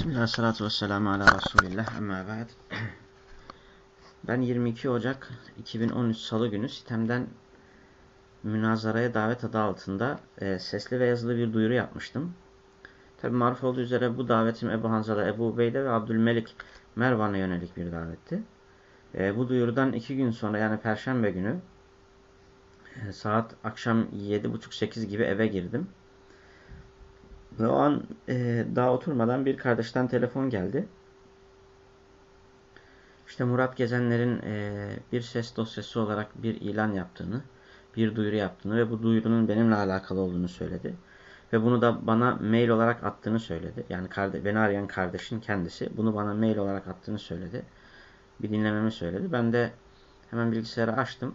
Bismillah, salatu vesselamu ala Resulillah, amma ba'd. Ben 22 Ocak 2013 Salı günü sitemden münazaraya davet adı altında e, sesli ve yazılı bir duyuru yapmıştım. Tabi maruf olduğu üzere bu davetim Ebu Hanzala, Ebu Ubeyde ve Abdülmelik Mervan'a yönelik bir davetti. E, bu duyurudan iki gün sonra yani Perşembe günü e, saat akşam 7.30-8 gibi eve girdim. Ve o an e, daha oturmadan bir kardeşten telefon geldi. İşte Murat Gezenler'in e, bir ses dosyası olarak bir ilan yaptığını, bir duyuru yaptığını ve bu duyurunun benimle alakalı olduğunu söyledi. Ve bunu da bana mail olarak attığını söyledi. Yani beni arayan kardeşin kendisi bunu bana mail olarak attığını söyledi. Bir dinlememi söyledi. Ben de hemen bilgisayarı açtım.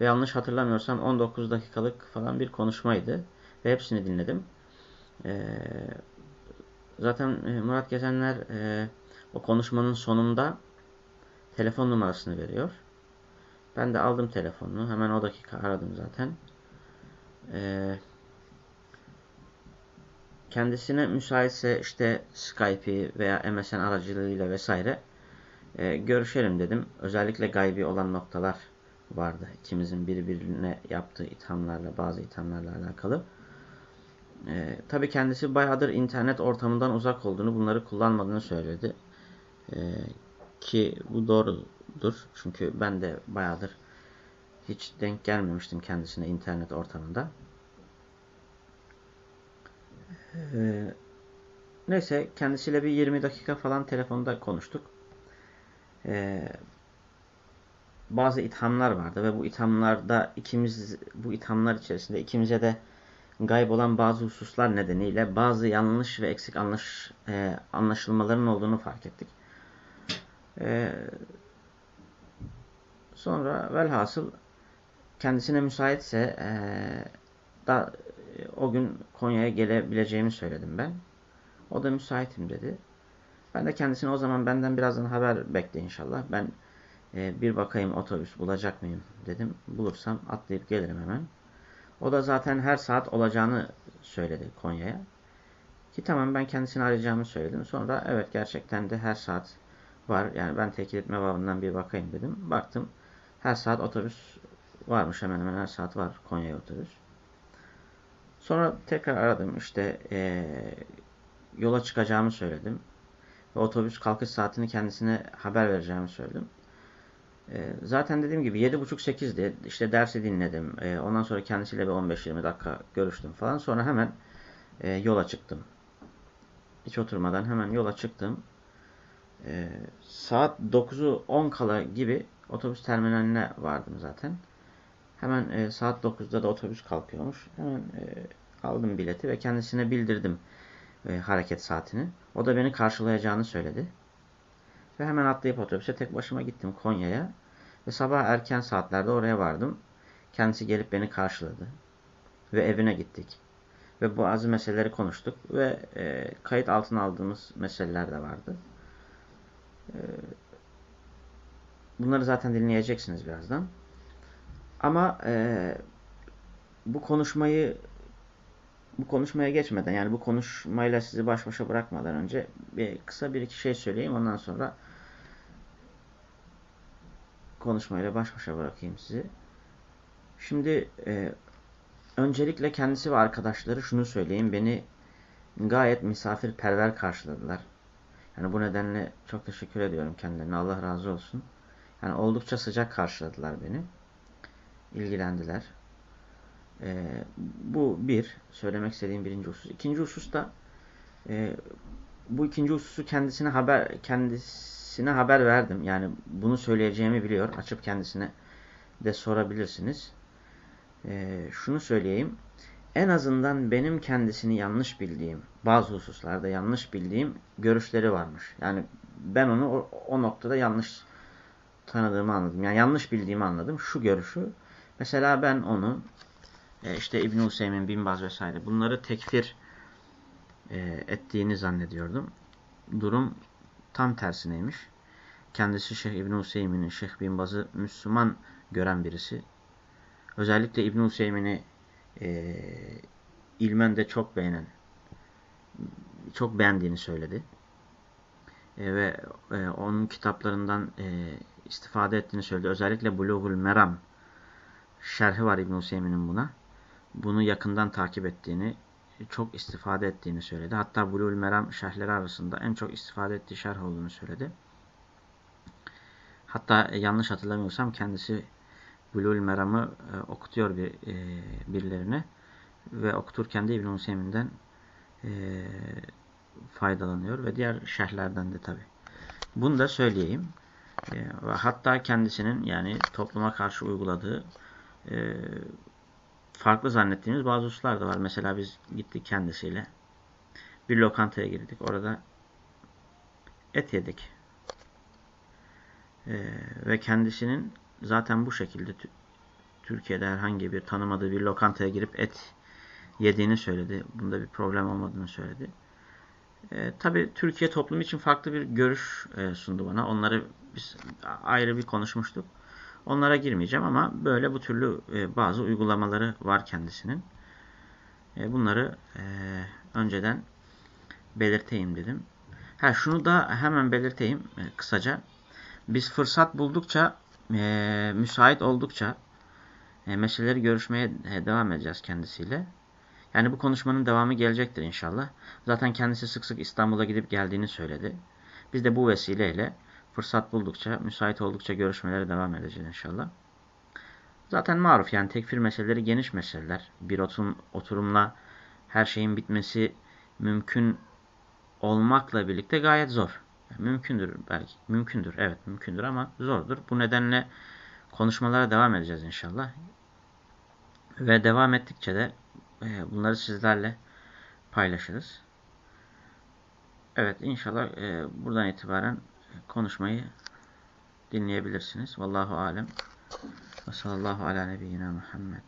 Ve yanlış hatırlamıyorsam 19 dakikalık falan bir konuşmaydı. Ve hepsini dinledim. E, zaten e, Murat Gezenler e, o konuşmanın sonunda telefon numarasını veriyor. Ben de aldım telefonunu. Hemen o dakika aradım zaten. E, kendisine müsaitse işte Skype'i veya MSN aracılığıyla vesaire e, görüşelim dedim. Özellikle gaybi olan noktalar vardı. İkimizin birbirine yaptığı ithamlarla, bazı ithamlarla alakalı. E, tabii kendisi bayağıdır internet ortamından uzak olduğunu, bunları kullanmadığını söyledi. E, ki bu doğrudur. Çünkü ben de bayağıdır hiç denk gelmemiştim kendisine internet ortamında. E, neyse kendisiyle bir 20 dakika falan telefonda konuştuk. E, bazı ithamlar vardı ve bu ithamlarda ikimiz bu ithamlar içerisinde ikimize de gayb olan bazı hususlar nedeniyle bazı yanlış ve eksik anlaş, e, anlaşılmaların olduğunu fark ettik. E, sonra velhasıl kendisine müsaitse e, da o gün Konya'ya gelebileceğimi söyledim ben. O da müsaitim dedi. Ben de kendisine o zaman benden birazdan haber bekle inşallah. Ben e, bir bakayım otobüs bulacak mıyım dedim. Bulursam atlayıp gelirim hemen. O da zaten her saat olacağını söyledi Konya'ya. Ki tamam ben kendisini arayacağımı söyledim. Sonra evet gerçekten de her saat var. Yani ben tekil etme babından bir bakayım dedim. Baktım her saat otobüs varmış. Hemen hemen her saat var Konya'ya otobüs. Sonra tekrar aradım. İşte ee, yola çıkacağımı söyledim. Ve otobüs kalkış saatini kendisine haber vereceğimi söyledim. Ee, zaten dediğim gibi 7.30-8'di. İşte dersi dinledim. Ee, ondan sonra kendisiyle bir 15-20 dakika görüştüm falan. Sonra hemen e, yola çıktım. Hiç oturmadan hemen yola çıktım. Ee, saat 9'u 10 kala gibi otobüs terminaline vardım zaten. Hemen e, saat 9'da da otobüs kalkıyormuş. Hemen e, aldım bileti ve kendisine bildirdim hareket saatini. O da beni karşılayacağını söyledi. Ve hemen atlayıp otobüse tek başıma gittim Konya'ya. Ve sabah erken saatlerde oraya vardım. Kendisi gelip beni karşıladı. Ve evine gittik. Ve bazı meseleleri konuştuk. Ve e, kayıt altına aldığımız meseleler de vardı. E, bunları zaten dinleyeceksiniz birazdan. Ama e, bu konuşmayı bu konuşmaya geçmeden yani bu konuşmayla sizi baş başa bırakmadan önce bir kısa bir iki şey söyleyeyim. Ondan sonra konuşmayla baş başa bırakayım sizi. Şimdi e, öncelikle kendisi ve arkadaşları şunu söyleyeyim. Beni gayet misafirperver karşıladılar. Yani bu nedenle çok teşekkür ediyorum kendilerine. Allah razı olsun. Yani oldukça sıcak karşıladılar beni. İlgilendiler. E, bu bir. Söylemek istediğim birinci husus. İkinci husus da e, bu ikinci hususu kendisine haber kendisi kendisine haber verdim. Yani bunu söyleyeceğimi biliyor. Açıp kendisine de sorabilirsiniz. Ee, şunu söyleyeyim. En azından benim kendisini yanlış bildiğim, bazı hususlarda yanlış bildiğim görüşleri varmış. Yani ben onu o, o noktada yanlış tanıdığımı anladım. Yani yanlış bildiğimi anladım. Şu görüşü. Mesela ben onu e, işte İbn-i Hüseyin, Bin vesaire bunları tekfir e, ettiğini zannediyordum. Durum tam tersineymiş. Kendisi Şeyh İbn Hüseyin'in, Şeyh Bin Baz'ı Müslüman gören birisi. Özellikle İbn Hüseyin'i e, ilmen de çok beğenen, çok beğendiğini söyledi. e, ve e, onun kitaplarından e, istifade ettiğini söyledi. Özellikle Bulughul Meram şerhi var İbn Hüseyin'in buna. Bunu yakından takip ettiğini, çok istifade ettiğini söyledi. Hatta Bulughul Meram şerhleri arasında en çok istifade ettiği şerh olduğunu söyledi. Hatta e, yanlış hatırlamıyorsam kendisi Bulughul Meram'ı e, okutuyor bir, e, birilerine ve okuturken de İbn Hüseyin'den e, faydalanıyor ve diğer şerhlerden de tabi. Bunu da söyleyeyim. E, ve hatta kendisinin yani topluma karşı uyguladığı e, farklı zannettiğimiz bazı hususlar da var. Mesela biz gittik kendisiyle bir lokantaya girdik. Orada et yedik. E, ve kendisinin zaten bu şekilde Türkiye'de herhangi bir tanımadığı bir lokantaya girip et yediğini söyledi. Bunda bir problem olmadığını söyledi. E, tabii Türkiye toplumu için farklı bir görüş e, sundu bana. Onları biz ayrı bir konuşmuştuk. Onlara girmeyeceğim ama böyle bu türlü e, bazı uygulamaları var kendisinin. E, bunları e, önceden belirteyim dedim. Ha şunu da hemen belirteyim kısaca. Biz fırsat buldukça, müsait oldukça e, meseleleri görüşmeye devam edeceğiz kendisiyle. Yani bu konuşmanın devamı gelecektir inşallah. Zaten kendisi sık sık İstanbul'a gidip geldiğini söyledi. Biz de bu vesileyle fırsat buldukça, müsait oldukça görüşmelere devam edeceğiz inşallah. Zaten maruf yani tekfir meseleleri geniş meseleler. Bir oturum, oturumla her şeyin bitmesi mümkün olmakla birlikte gayet zor. mümkündür belki. Mümkündür. Evet mümkündür ama zordur. Bu nedenle konuşmalara devam edeceğiz inşallah. Ve devam ettikçe de e, bunları sizlerle paylaşırız. Evet inşallah e, buradan itibaren konuşmayı dinleyebilirsiniz. Vallahu alem. Ve sallallahu ala nebiyyina Muhammed.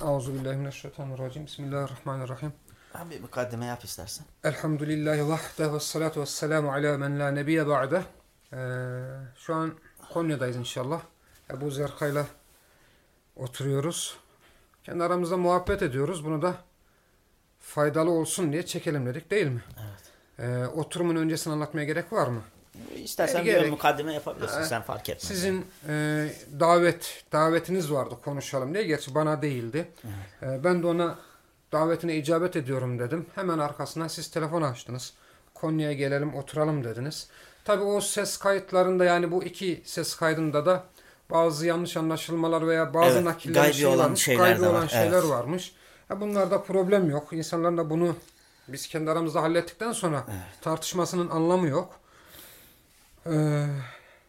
Euzubillahimineşşeytanirracim. Bismillahirrahmanirrahim. Ben bir mukaddime yap istersen. Elhamdülillahi vahde ve salatu ve selamu ala men la nebiye ba'de. Ee, şu an Konya'dayız inşallah. Ebu Zerka'yla oturuyoruz. Kendi aramızda muhabbet ediyoruz. Bunu da faydalı olsun diye çekelim dedik değil mi? Evet. Ee, oturumun öncesini anlatmaya gerek var mı? İstersen e, bir gerek. mukaddime yapabilirsin. Ee, sen fark etme. Sizin e, davet davetiniz vardı konuşalım diye. Gerçi bana değildi. Evet. E, ben de ona davetine icabet ediyorum dedim. Hemen arkasına siz telefon açtınız. Konya'ya gelelim oturalım dediniz. Tabi o ses kayıtlarında yani bu iki ses kaydında da bazı yanlış anlaşılmalar veya bazı evet, nakiller şey olan şeyler, gaybi olan var. şeyler evet. varmış. Ya bunlarda problem yok. İnsanların da bunu biz kendi aramızda hallettikten sonra evet. tartışmasının anlamı yok. Ee,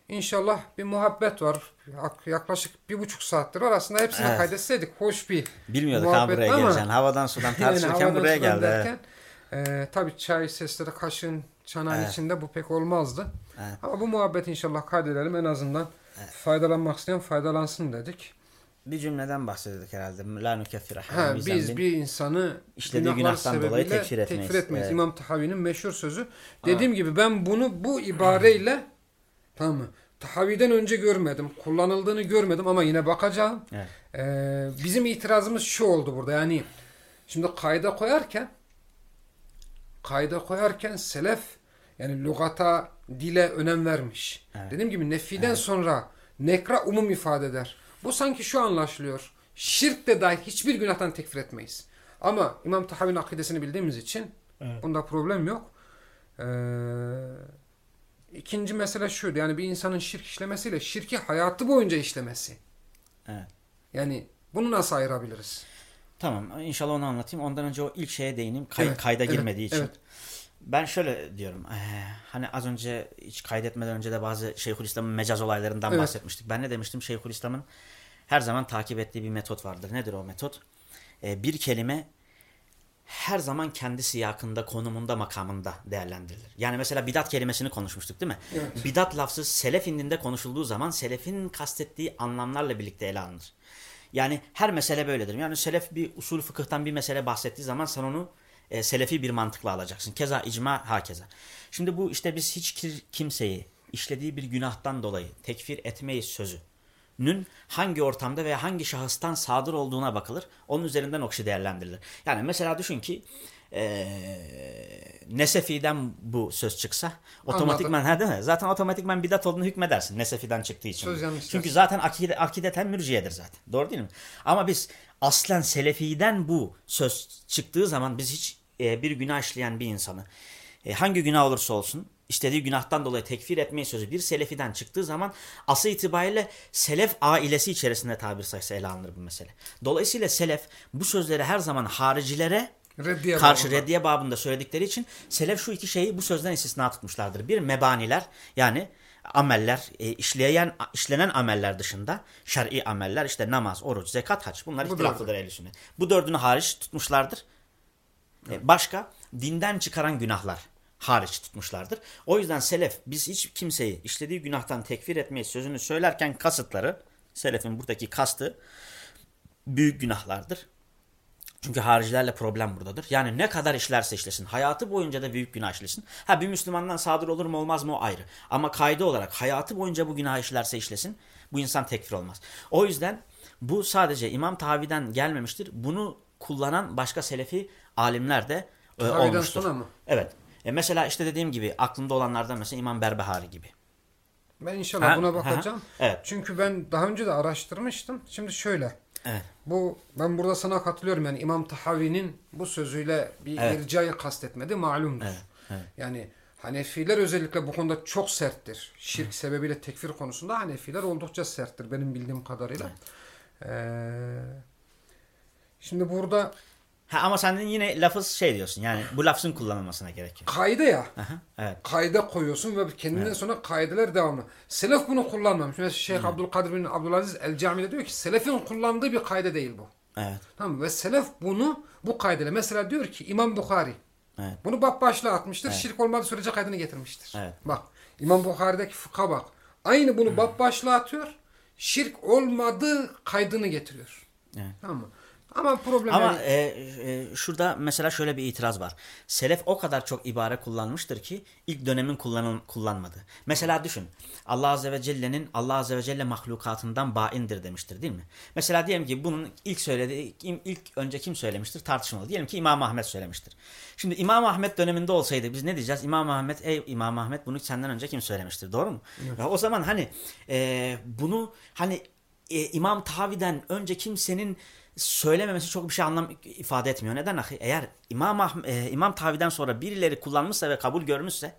inşallah bir muhabbet var. Yaklaşık bir buçuk saattir var. Aslında hepsini evet. kaydetseydik hoş bir Bilmiyorduk muhabbet ha buraya ama, geleceğin. Havadan sudan tartışırken yani buraya geldi. Derken, e, tabii çay sesleri kaşın çanağın evet. içinde bu pek olmazdı. Evet. Ama bu muhabbeti inşallah kaydedelim. En azından evet. faydalanmak isteyen faydalansın dedik. Bir cümleden bahsediyorduk herhalde. La nükeffir ha, Biz bir insanı işlediği günahtan dolayı tekfir etmeyiz. Tekfir etmeyiz. Evet. İmam Tahavi'nin meşhur sözü. Dediğim gibi ben bunu bu ibareyle tamam mı? Tahavi'den önce görmedim. Kullanıldığını görmedim ama yine bakacağım. Evet. Ee, bizim itirazımız şu oldu burada. Yani şimdi kayda koyarken kayda koyarken selef yani lügata, dile önem vermiş. Evet. Dediğim gibi nefiden evet. sonra nekra umum ifade eder. Bu sanki şu anlaşılıyor. Şirk de dahil hiçbir günahtan tekfir etmeyiz. Ama İmam Tahavi'nin akidesini bildiğimiz için evet. bunda problem yok. Ee, ikinci mesele şuydu. Yani bir insanın şirk işlemesiyle şirki hayatı boyunca işlemesi. Evet. Yani bunu nasıl ayırabiliriz? Tamam. İnşallah onu anlatayım. Ondan önce o ilk şeye değineyim. Kay evet, kayda evet, girmediği için. Evet. Ben şöyle diyorum. E, hani az önce hiç kaydetmeden önce de bazı Şeyhülislam'ın mecaz olaylarından evet. bahsetmiştik. Ben ne demiştim? Şeyhülislam'ın her zaman takip ettiği bir metot vardır. Nedir o metot? E, bir kelime her zaman kendi siyakında, konumunda, makamında değerlendirilir. Yani mesela bidat kelimesini konuşmuştuk değil mi? Evet. Bidat lafzı selef indinde konuşulduğu zaman selefin kastettiği anlamlarla birlikte ele alınır. Yani her mesele böyledir. Yani selef bir usul fıkıhtan bir mesele bahsettiği zaman sen onu e, selefi bir mantıkla alacaksın. Keza icma hakeza. Şimdi bu işte biz hiç kimseyi işlediği bir günahtan dolayı tekfir etmeyiz sözünün hangi ortamda veya hangi şahıstan sadır olduğuna bakılır. Onun üzerinden o kişi değerlendirilir. Yani mesela düşün ki e, Nesefi'den bu söz çıksa otomatikman ha değil mi? Zaten otomatikman bidat olduğunu hükmedersin Nesefi'den çıktığı için. Çünkü zaten akide, akideten mürciyedir zaten. Doğru değil mi? Ama biz aslen Selefi'den bu söz çıktığı zaman biz hiç e, bir günah işleyen bir insanı e, hangi günah olursa olsun istediği günahtan dolayı tekfir etmeyi sözü bir selefiden çıktığı zaman asıl itibariyle selef ailesi içerisinde tabir sayısı ele alınır bu mesele. Dolayısıyla selef bu sözleri her zaman haricilere Reddiye karşı babında. reddiye babında söyledikleri için selef şu iki şeyi bu sözden istisna tutmuşlardır. Bir mebaniler yani ameller, e, işleyen işlenen ameller dışında şer'i ameller işte namaz, oruç, zekat, hac bunlar Bu ihtilaflıdır ehl. Bu dördünü hariç tutmuşlardır. E, Başka dinden çıkaran günahlar hariç tutmuşlardır. O yüzden selef biz hiç kimseyi işlediği günahtan tekfir etmeyi sözünü söylerken kasıtları selefin buradaki kastı büyük günahlardır. Çünkü haricilerle problem buradadır. Yani ne kadar işlerse işlesin. Hayatı boyunca da büyük günah işlesin. Ha bir Müslümandan sadır olur mu olmaz mı o ayrı. Ama kaydı olarak hayatı boyunca bu günah işlerse işlesin. Bu insan tekfir olmaz. O yüzden bu sadece İmam Tavi'den gelmemiştir. Bunu kullanan başka selefi alimler de e, olmuştur. sonra mı? Evet. E mesela işte dediğim gibi aklımda olanlardan mesela İmam Berbehari gibi. Ben inşallah Ha, buna ha, bakacağım. evet. Çünkü ben daha önce de araştırmıştım. Şimdi şöyle. Evet. Bu ben burada sana katılıyorum yani İmam Tahavi'nin bu sözüyle bir Evet. ircayı kastetmedi malumdur. Evet, evet. Yani Hanefiler özellikle bu konuda çok serttir. Şirk sebebiyle tekfir konusunda Hanefiler oldukça serttir benim bildiğim kadarıyla. Ee, şimdi burada Ha, ama sen yine lafız şey diyorsun yani bu lafzın kullanılmasına gerekiyor. kaide ya. Aha, evet. Kaide koyuyorsun ve kendinden sonra kaideler devamlı. Selef bunu kullanmamış. Mesela Şeyh Abdülkadir bin Abdülaziz El Cami'de diyor ki selefin kullandığı bir kaide değil bu. Evet. Tamam? Ve selef bunu bu kaydeyle mesela diyor ki İmam Bukhari Evet. bunu bab başlığa atmıştır. Şirk olmadığı sürece kaydını getirmiştir. Evet. Bak İmam Bukhari'deki fıkha bak. Aynı bunu bab başlığa atıyor. Şirk olmadığı kaydını getiriyor. Evet. Tamam mı? Ama problem Ama yani- e, e, şurada mesela şöyle bir itiraz var. Selef o kadar çok ibare kullanmıştır ki ilk dönemin kullanıl kullanmadı. Mesela düşün. Allah Azze ve Celle'nin Allah Azze ve Celle mahlukatından baindir demiştir değil mi? Mesela diyelim ki bunun ilk söylediği ilk, önce kim söylemiştir tartışmalı. Diyelim ki İmam Ahmet söylemiştir. Şimdi İmam Ahmet döneminde olsaydı biz ne diyeceğiz? İmam Ahmet ey İmam Ahmet bunu senden önce kim söylemiştir? Doğru mu? Ya o zaman hani e, bunu hani e, İmam Tavi'den önce kimsenin söylememesi çok bir şey anlam ifade etmiyor. Neden? Eğer İmam Ahm- e, İmam Tavi'den sonra birileri kullanmışsa ve kabul görmüşse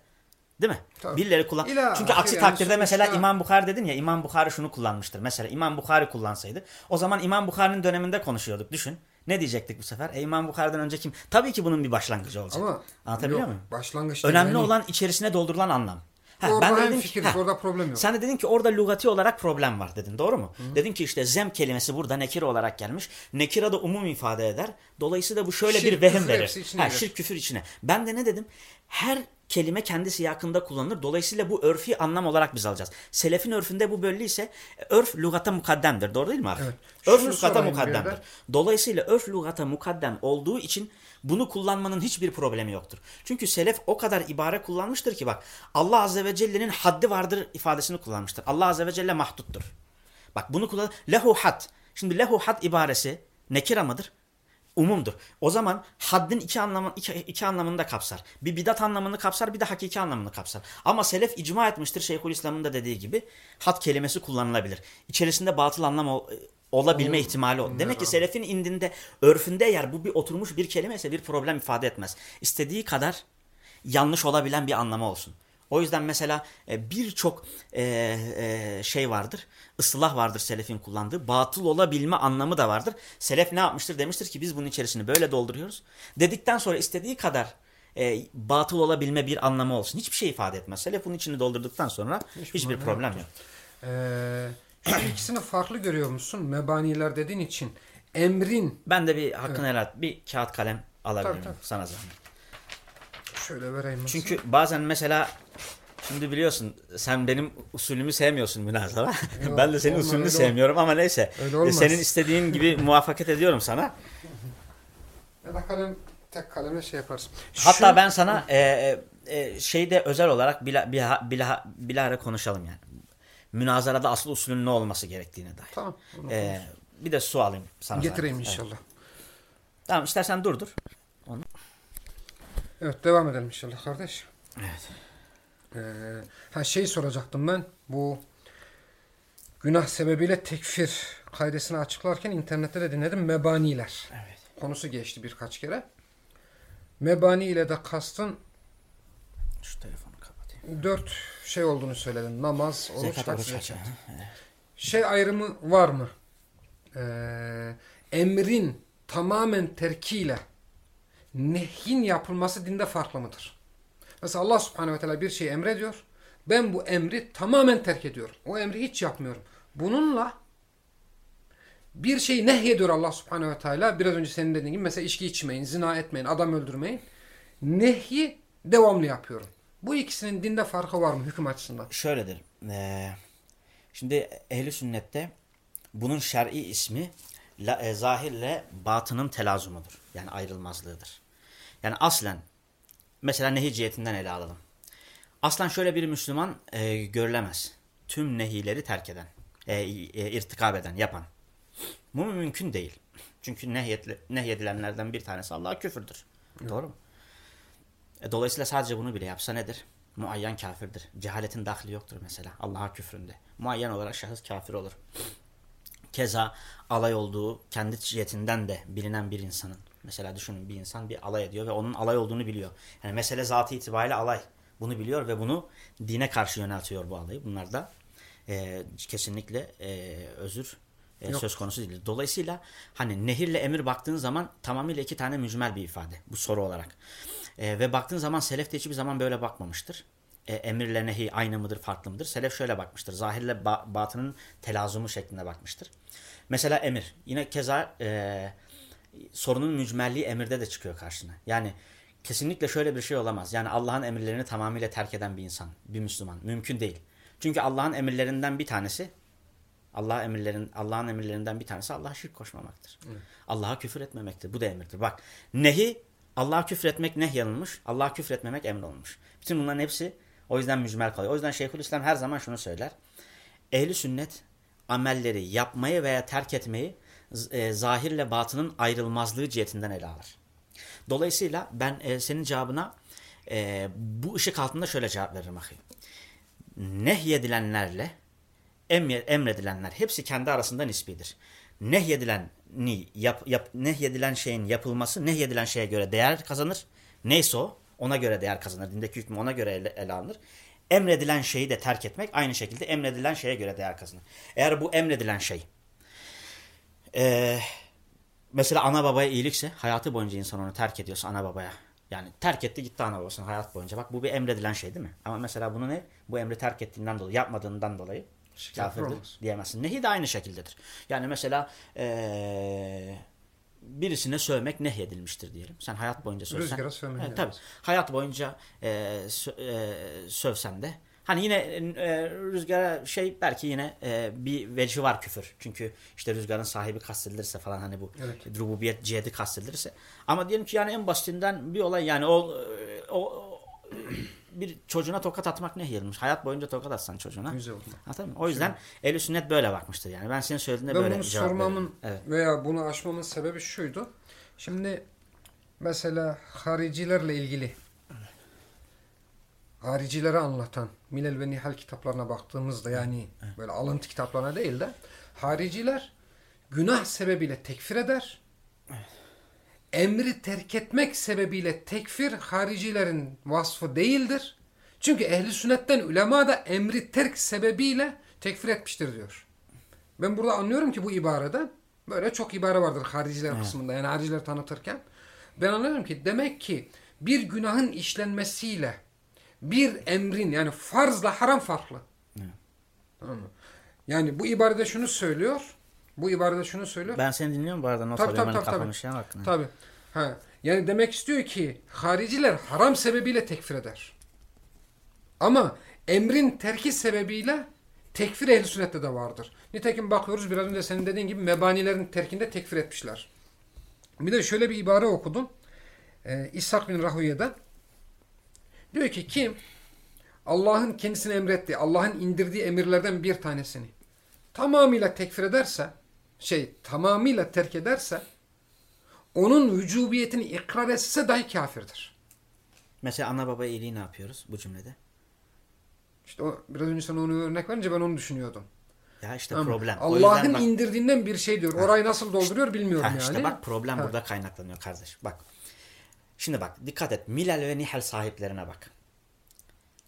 değil mi? Tabii. Birileri kullan. İla Çünkü aksi yani takdirde mesela sonuçta- İmam Bukhari dedin ya İmam Bukhari şunu kullanmıştır. Mesela İmam Bukhari kullansaydı o zaman İmam Bukhari'nin döneminde konuşuyorduk. Düşün. Ne diyecektik bu sefer? E, İmam Bukhari'den önce kim? Tabii ki bunun bir başlangıcı olacak. Ama Anlatabiliyor yok, muyum? Başlangıçta Önemli yani- olan içerisine doldurulan anlam. Ha, Orada hem dedim ki- fikiriz, ha, orada problem yok. Sen de dedin ki orada lugati olarak problem var dedin doğru mu? Dedin ki işte zem kelimesi burada nekire olarak gelmiş. Nekira da umum ifade eder. Dolayısıyla bu şöyle Şirk, bir vehim verir. Ha, şirk küfür içine. Ben de ne dedim? Her kelime kendi siyakında kullanılır. Dolayısıyla bu örfi anlam olarak biz alacağız. Selefin örfünde bu belliyse örf lugata mukaddemdir. Doğru değil mi abi? Evet. Örf Şunu lugata mukaddemdir. Dolayısıyla örf lugata mukaddem olduğu için bunu kullanmanın hiçbir problemi yoktur. Çünkü selef o kadar ibare kullanmıştır ki bak Allah Azze ve Celle'nin haddi vardır ifadesini kullanmıştır. Allah Azze ve Celle mahduttur. Bak bunu kullan. Lehu had. Şimdi lehu had ibaresi nekira mıdır? Umumdur. O zaman haddin iki, anlamı, iki, iki anlamını da kapsar. Bir bidat anlamını kapsar bir de hakiki anlamını kapsar. Ama selef icma etmiştir Şeyhülislam'ın da dediği gibi had kelimesi kullanılabilir. İçerisinde batıl anlam ol- olabilme ihtimali o. Demek ki selefin indinde, örfünde eğer bu bir oturmuş bir kelime ise bir problem ifade etmez. İstediği kadar yanlış olabilen bir anlamı olsun. O yüzden mesela e, birçok e, e, şey vardır, ıslah vardır selefin kullandığı. Batıl olabilme anlamı da vardır. Selef ne yapmıştır? Demiştir ki biz bunun içerisini böyle dolduruyoruz. Dedikten sonra istediği kadar batıl olabilme bir anlamı olsun. Hiçbir şey ifade etmez. Selef bunun içini doldurduktan sonra hiçbir mana problem yok. Ee, şu ikisini farklı görüyor musun? Mebaniler dediğin için emrin Ben de bir hakkını helal et. Bir kağıt kalem alabilirim Tabii, tabii. sana zahmet. Şöyle vereyim. mesela. Çünkü bazen mesela şimdi biliyorsun sen benim usulümü sevmiyorsun münazara. Yok, ben de senin olmaz, usulünü sevmiyorum ama neyse. Olmaz. Senin istediğin gibi muvaffakat ediyorum sana. ya da kalem tek kalemle şey yaparsın. Hatta Şu- ben sana e, e, e, şeyde özel olarak bila, bila, bila, bilahare konuşalım yani. Münazarada asıl usulün ne olması gerektiğine dair. Tamam. E, bir de su alayım sana. getireyim. Evet. inşallah. Tamam istersen dur dur. Onu. Evet devam edelim inşallah kardeş. Evet. Ee, ha şey soracaktım ben. Bu günah sebebiyle tekfir kaidesini açıklarken internette de dinledim. Mebaniler. Evet. Konusu geçti birkaç kere. Mebani ile de kastın Şu telefonu kapatayım. dört şey olduğunu söyledin. Namaz, oruç, Zekat, oruç, zekat. Şey ayrımı var mı? Ee, emrin tamamen terkiyle nehyin yapılması dinde farklı mıdır? Mesela Allah subhanehu ve teala bir şey emrediyor. Ben bu emri tamamen terk ediyorum. O emri hiç yapmıyorum. Bununla bir şeyi nehyediyor Allah subhanehu ve teala. Biraz önce senin dediğin gibi mesela içki içmeyin, zina etmeyin, adam öldürmeyin. Nehyi devamlı yapıyorum. Bu ikisinin dinde farkı var mı hüküm açısından? Şöyledir. Ee, şimdi ehli sünnette bunun şer'i ismi la, e, zahirle batının telazumudur. Yani ayrılmazlığıdır. Yani aslen mesela nehi cihetinden ele alalım. Aslen şöyle bir Müslüman e, görülemez. Tüm nehileri terk eden, e, e, irtikab eden, yapan. Bu mümkün değil. Çünkü nehyetli, nehyedilenlerden bir tanesi Allah'a küfürdür. Doğru mu? E, dolayısıyla sadece bunu bile yapsa nedir? Muayyen kafirdir. Cehaletin dahli yoktur mesela Allah'a küfründe. Muayyen olarak şahıs kafir olur. Keza alay olduğu kendi cihetinden de bilinen bir insanın. Mesela düşünün bir insan bir alay ediyor ve onun alay olduğunu biliyor. Yani mesele zatı itibariyle alay. Bunu biliyor ve bunu dine karşı yöneltiyor bu alayı. Bunlar da e, kesinlikle e, özür e, Yok. söz konusu değil. Dolayısıyla hani nehirle emir baktığın zaman tamamıyla iki tane mücmel bir ifade bu soru olarak. E, ve baktığın zaman selef de hiçbir zaman böyle bakmamıştır. E, emirle nehi aynı mıdır farklı mıdır? Selef şöyle bakmıştır. Zahirle ba- batının telazumu şeklinde bakmıştır. Mesela emir. Yine keza e, sorunun mücmelliği emirde de çıkıyor karşına. Yani kesinlikle şöyle bir şey olamaz. Yani Allah'ın emirlerini tamamıyla terk eden bir insan, bir Müslüman. Mümkün değil. Çünkü Allah'ın emirlerinden bir tanesi Allah emirlerin Allah'ın emirlerinden bir tanesi Allah'a şirk koşmamaktır. Allah'a küfür etmemektir. Bu da emirdir. Bak nehi Allah'a küfür etmek nehyanılmış. Allah'a küfür etmemek emrolunmuş. Bütün bunların hepsi o yüzden mücmel kalıyor. O yüzden Şeyhülislam her zaman şunu söyler. Ehli sünnet amelleri yapmayı veya terk etmeyi e, zahirle batının ayrılmazlığı cihetinden ele alır. Dolayısıyla ben e, senin cevabına e, bu ışık altında şöyle cevap veririm bakayım. Nehyedilenlerle emre- emredilenler hepsi kendi arasında nispidir. Nehyedileni yap, yap, nehyedilen şeyin yapılması nehyedilen şeye göre değer kazanır. Neyse o ona göre değer kazanır. Dindeki hükmü ona göre ele, ele alınır. Emredilen şeyi de terk etmek aynı şekilde emredilen şeye göre değer kazanır. Eğer bu emredilen şey eee, mesela ana babaya iyilikse hayatı boyunca insan onu terk ediyorsa ana babaya. Yani terk etti gitti ana babasını hayat boyunca. Bak bu bir emredilen şey değil mi? Ama mesela bunu ne? Bu emri terk ettiğinden dolayı, yapmadığından dolayı kafirdir diyemezsin. Nehi de aynı şekildedir. Yani mesela eee, birisine sövmek nehyedilmiştir diyelim. Sen hayat boyunca sövsen. Rüzgara sövmek Evet, tabii. Hayat boyunca eee, sö- eee, sövsen de Hani yine e, rüzgara şey belki yine e, bir veci var küfür. Çünkü işte rüzgarın sahibi kastedilirse falan hani bu Evet. rububiyet cihedi kastedilirse. Ama diyelim ki yani en basitinden bir olay yani o, o, o bir çocuğuna tokat atmak ne yerilmiş? Hayat boyunca tokat atsan çocuğuna. Güzel oldu. Anladın mı? O yüzden ehl sünnet böyle bakmıştır yani. Ben senin söylediğinde Ben böyle bunu cevap sormamın. Evet. veya bunu aşmamın sebebi şuydu. Şimdi mesela haricilerle ilgili haricileri anlatan Milel ve Nihal kitaplarına baktığımızda yani böyle alıntı kitaplarına değil de hariciler günah sebebiyle tekfir eder. Emri terk etmek sebebiyle tekfir haricilerin vasfı değildir. Çünkü ehli sünnetten ulema da emri terk sebebiyle tekfir etmiştir diyor. Ben burada anlıyorum ki bu ibarede böyle çok ibare vardır hariciler kısmında yani haricileri tanıtırken. Ben anlıyorum ki demek ki bir günahın işlenmesiyle bir emrin yani farzla haram farklı. Tamam mı? Yani bu ibarede şunu söylüyor. Bu ibarede şunu söylüyor. Ben seni dinliyorum bu arada not Tabii, alıyorum tabii, hani tabii, tabii. şey hakkında. Tabi. Ha. Yani demek istiyor ki hariciler haram sebebiyle tekfir eder. Ama emrin terki sebebiyle tekfir ehli sünnette de vardır. Nitekim bakıyoruz biraz önce senin dediğin gibi mebanilerin terkinde tekfir etmişler. Bir de şöyle bir ibare okudum. Ee, İshak bin Rahuye'den. Diyor ki kim Allah'ın kendisine emrettiği, Allah'ın indirdiği emirlerden bir tanesini tamamıyla tekfir ederse, şey tamamıyla terk ederse onun vücubiyetini ikrar etse dahi kafirdir. Mesela ana baba iyiliği ne yapıyoruz bu cümlede? İşte o, biraz önce sen onu örnek verince ben onu düşünüyordum. Ya işte Ama problem. Allah'ın bak- indirdiğinden bir şey diyor. Orayı nasıl dolduruyor bilmiyorum Ha, yani. işte bak problem Ha. burada kaynaklanıyor kardeş. Bak. Şimdi bak dikkat et. Milal ve Nihal sahiplerine bak.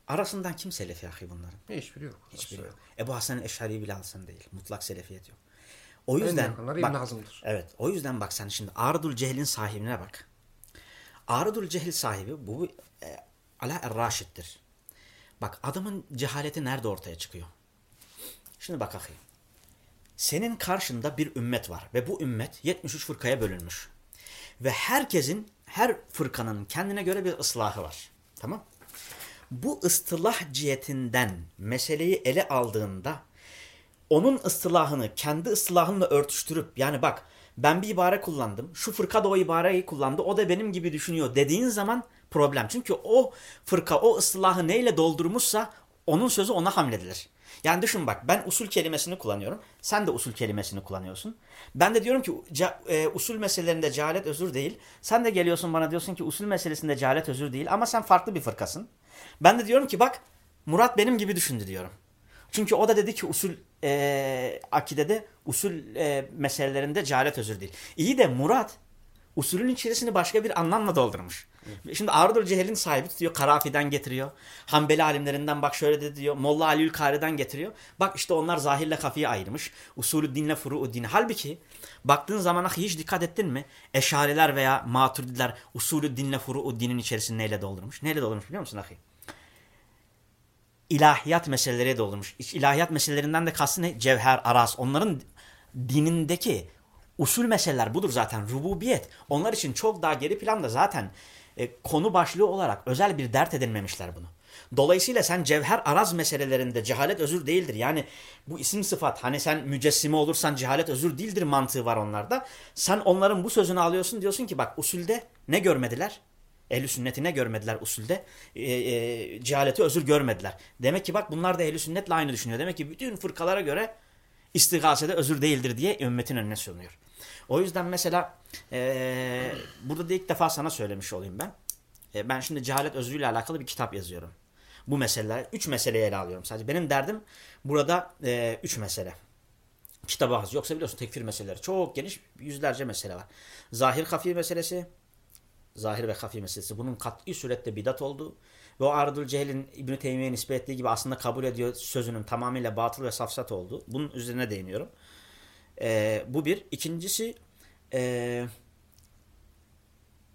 Arasından kim selefi ahi bunların? Hiçbiri yok. Hiçbiri yok. Ebu Hasan Eşari bile alsan değil. Mutlak selefiyet yok. O En yüzden yakınları bak. Evet. O yüzden bak sen şimdi Aradul Cehil'in sahibine bak. Aradul Cehil sahibi bu e, Ala Er-Raşid'dir. Bak adamın cehaleti nerede ortaya çıkıyor? Şimdi bak ahi. Senin karşında bir ümmet var ve bu ümmet 73 fırkaya bölünmüş. Ve herkesin, her fırkanın kendine göre bir ıslahı var. Tamam? Bu ıstılah cihetinden meseleyi ele aldığında onun ıstılahını kendi ıstılahınla örtüştürüp yani bak ben bir ibare kullandım. Şu fırka da o ibareyi kullandı. O da benim gibi düşünüyor dediğin zaman problem. Çünkü o fırka o ıstılahı neyle doldurmuşsa onun sözü ona hamledilir. Yani düşün bak ben usul kelimesini kullanıyorum. Sen de usul kelimesini kullanıyorsun. Ben de diyorum ki e, usul meselelerinde cehalet özür değil. Sen de geliyorsun bana diyorsun ki usul meselesinde cehalet özür değil. Ama sen farklı bir fırkasın. Ben de diyorum ki bak Murat benim gibi düşündü diyorum. Çünkü o da dedi ki usul e, akidede usul e, meselelerinde cehalet özür değil. İyi de Murat usulün içerisini başka bir anlamla doldurmuş. Şimdi Ardur Cehel'in sahibi tutuyor. Karafi'den getiriyor. Hanbeli alimlerinden bak şöyle de diyor. Molla Aliül Kari'den getiriyor. Bak işte onlar zahirle kafiye ayırmış. Usulü dinle furu'u dini. Halbuki baktığın zaman hiç dikkat ettin mi? Eşariler veya maturidiler usulü dinle furu'u dinin içerisini neyle doldurmuş? Neyle doldurmuş biliyor musun ahi? ilahiyat meseleleri doldurmuş. İlahiyat meselelerinden de kastı ne? Cevher, aras. Onların dinindeki usul meseleler budur zaten. Rububiyet. Onlar için çok daha geri planda zaten e, konu başlığı olarak özel bir dert edinmemişler bunu. Dolayısıyla sen cevher araz meselelerinde cehalet özür değildir. Yani bu isim sıfat hani sen mücessime olursan cehalet özür değildir mantığı var onlarda. Sen onların bu sözünü alıyorsun diyorsun ki bak usulde ne görmediler? Ehl-i sünneti ne görmediler usulde? E, e, cehaleti özür görmediler. Demek ki bak bunlar da ehl-i sünnetle aynı düşünüyor. Demek ki bütün fırkalara göre istigasede özür değildir diye ümmetin önüne sunuyor. O yüzden mesela e, burada da ilk defa sana söylemiş olayım ben. E, ben şimdi cehalet özrüyle alakalı bir kitap yazıyorum. Bu meseleler, üç meseleyi ele alıyorum sadece. Benim derdim burada e, üç mesele. Kitabı az. Yoksa biliyorsun tekfir meseleleri çok geniş yüzlerce mesele var. Zahir hafi meselesi, zahir ve hafi meselesi. Bunun kat'i surette bidat olduğu ve o Aradul Cehil'in İbn-i Teymiye'ye nispet ettiği gibi aslında kabul ediyor sözünün tamamıyla batıl ve safsat olduğu. Bunun üzerine değiniyorum. Ee, bu bir. İkincisi e,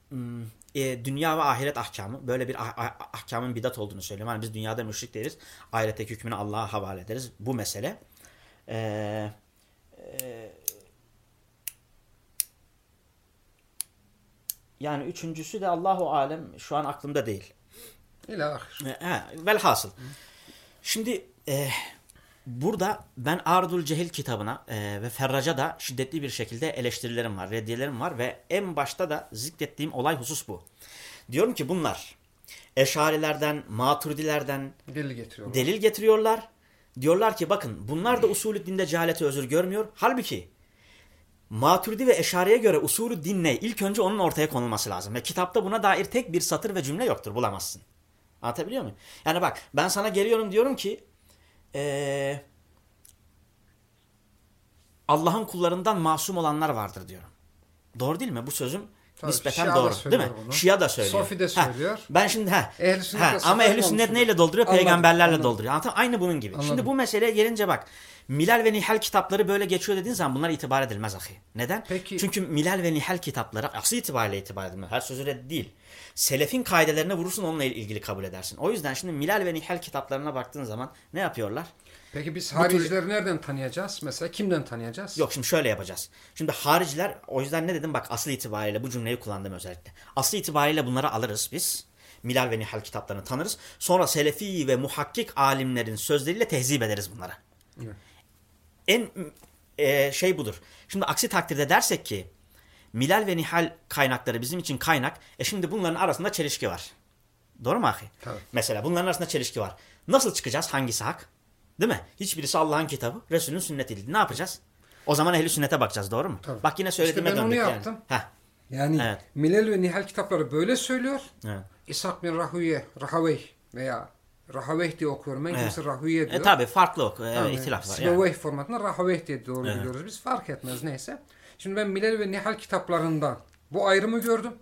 hmm, e, dünya ve ahiret ahkamı. Böyle bir ah, ah, ahkamın bidat olduğunu söylüyorum. Yani biz dünyada müşrik değiliz. Ahiretteki hükmünü Allah'a havale ederiz. Bu mesele. Ee, e, yani üçüncüsü de Allahu Alem şu an aklımda değil. İlâ ahir. E, he, velhasıl. Şimdi e, burada ben Ardul Cehil kitabına e, ve Ferraca da şiddetli bir şekilde eleştirilerim var, reddiyelerim var ve en başta da zikrettiğim olay husus bu. Diyorum ki bunlar Eşarilerden, Maturidilerden Delil getiriyorlar. delil getiriyorlar. Diyorlar ki bakın bunlar da usulü dinde cehalete özür görmüyor. Halbuki Maturidi ve Eşari'ye göre usulü din ne? İlk önce onun ortaya konulması lazım. Ve kitapta buna dair tek bir satır ve cümle yoktur. Bulamazsın. Anlatabiliyor muyum? Yani bak ben sana geliyorum diyorum ki ee, Allah'ın kullarından masum olanlar vardır diyorum. Doğru değil mi? Bu sözüm Tabii, nispeten Şia doğru. Değil mi? bunu. Şia da söylüyor. Sofi de Ha, söylüyor. ben şimdi ha, Ehl-i ha ama ehli sünnet neyle dolduruyor? Anladım, Peygamberlerle anladım. dolduruyor. Anladın? Aynı bunun gibi. Şimdi Anladım. bu meseleye gelince bak Milal ve Nihal kitapları böyle geçiyor dediğin zaman bunlar itibar edilmez ahi. Neden? Peki- Çünkü Milal ve Nihal kitapları asıl itibariyle itibar edilmez. Her sözü red değil. Selefin kaidelerine vurursun onunla ilgili kabul edersin. O yüzden şimdi Milal ve Nihal kitaplarına baktığın zaman ne yapıyorlar? Peki biz tür- haricileri nereden tanıyacağız? Mesela kimden tanıyacağız? Yok şimdi şöyle yapacağız. Şimdi hariciler o yüzden ne dedim bak asıl itibariyle bu cümleyi kullandım özellikle. Asıl itibariyle bunları alırız biz. Milal ve Nihal kitaplarını tanırız. Sonra Selefi ve muhakkik alimlerin sözleriyle tehzip ederiz bunları. Evet. En e, şey budur. Şimdi aksi takdirde dersek ki Milal ve Nihal kaynakları bizim için kaynak. E şimdi bunların arasında çelişki var. Doğru mu ahi? Tabii. Mesela bunların arasında çelişki var. Nasıl çıkacağız? Hangisi hak? Değil mi? Hiçbirisi Allah'ın kitabı, Resul'ün sünneti değil. Ne yapacağız? O zaman ehli sünnete bakacağız doğru mu? Tabii. Bak yine söylediğime İşte ben onu döndük yani. yaptım. Heh. Yani Evet. Milal ve Nihal kitapları böyle söylüyor. Evet. İshak bin Rahuye, Rahaveyh veya Rahaveyh diye okuyorum. Ben Evet. kimisi Rahuye diyor. E tabi farklı ok. Evet, Tamam, ihtilaf var. Sibaveyh Yani. formatında Rahaveyh diye doğru Evet. biliyoruz. Biz fark etmez neyse. Şimdi ben Milal ve Nihal kitaplarından bu ayrımı gördüm.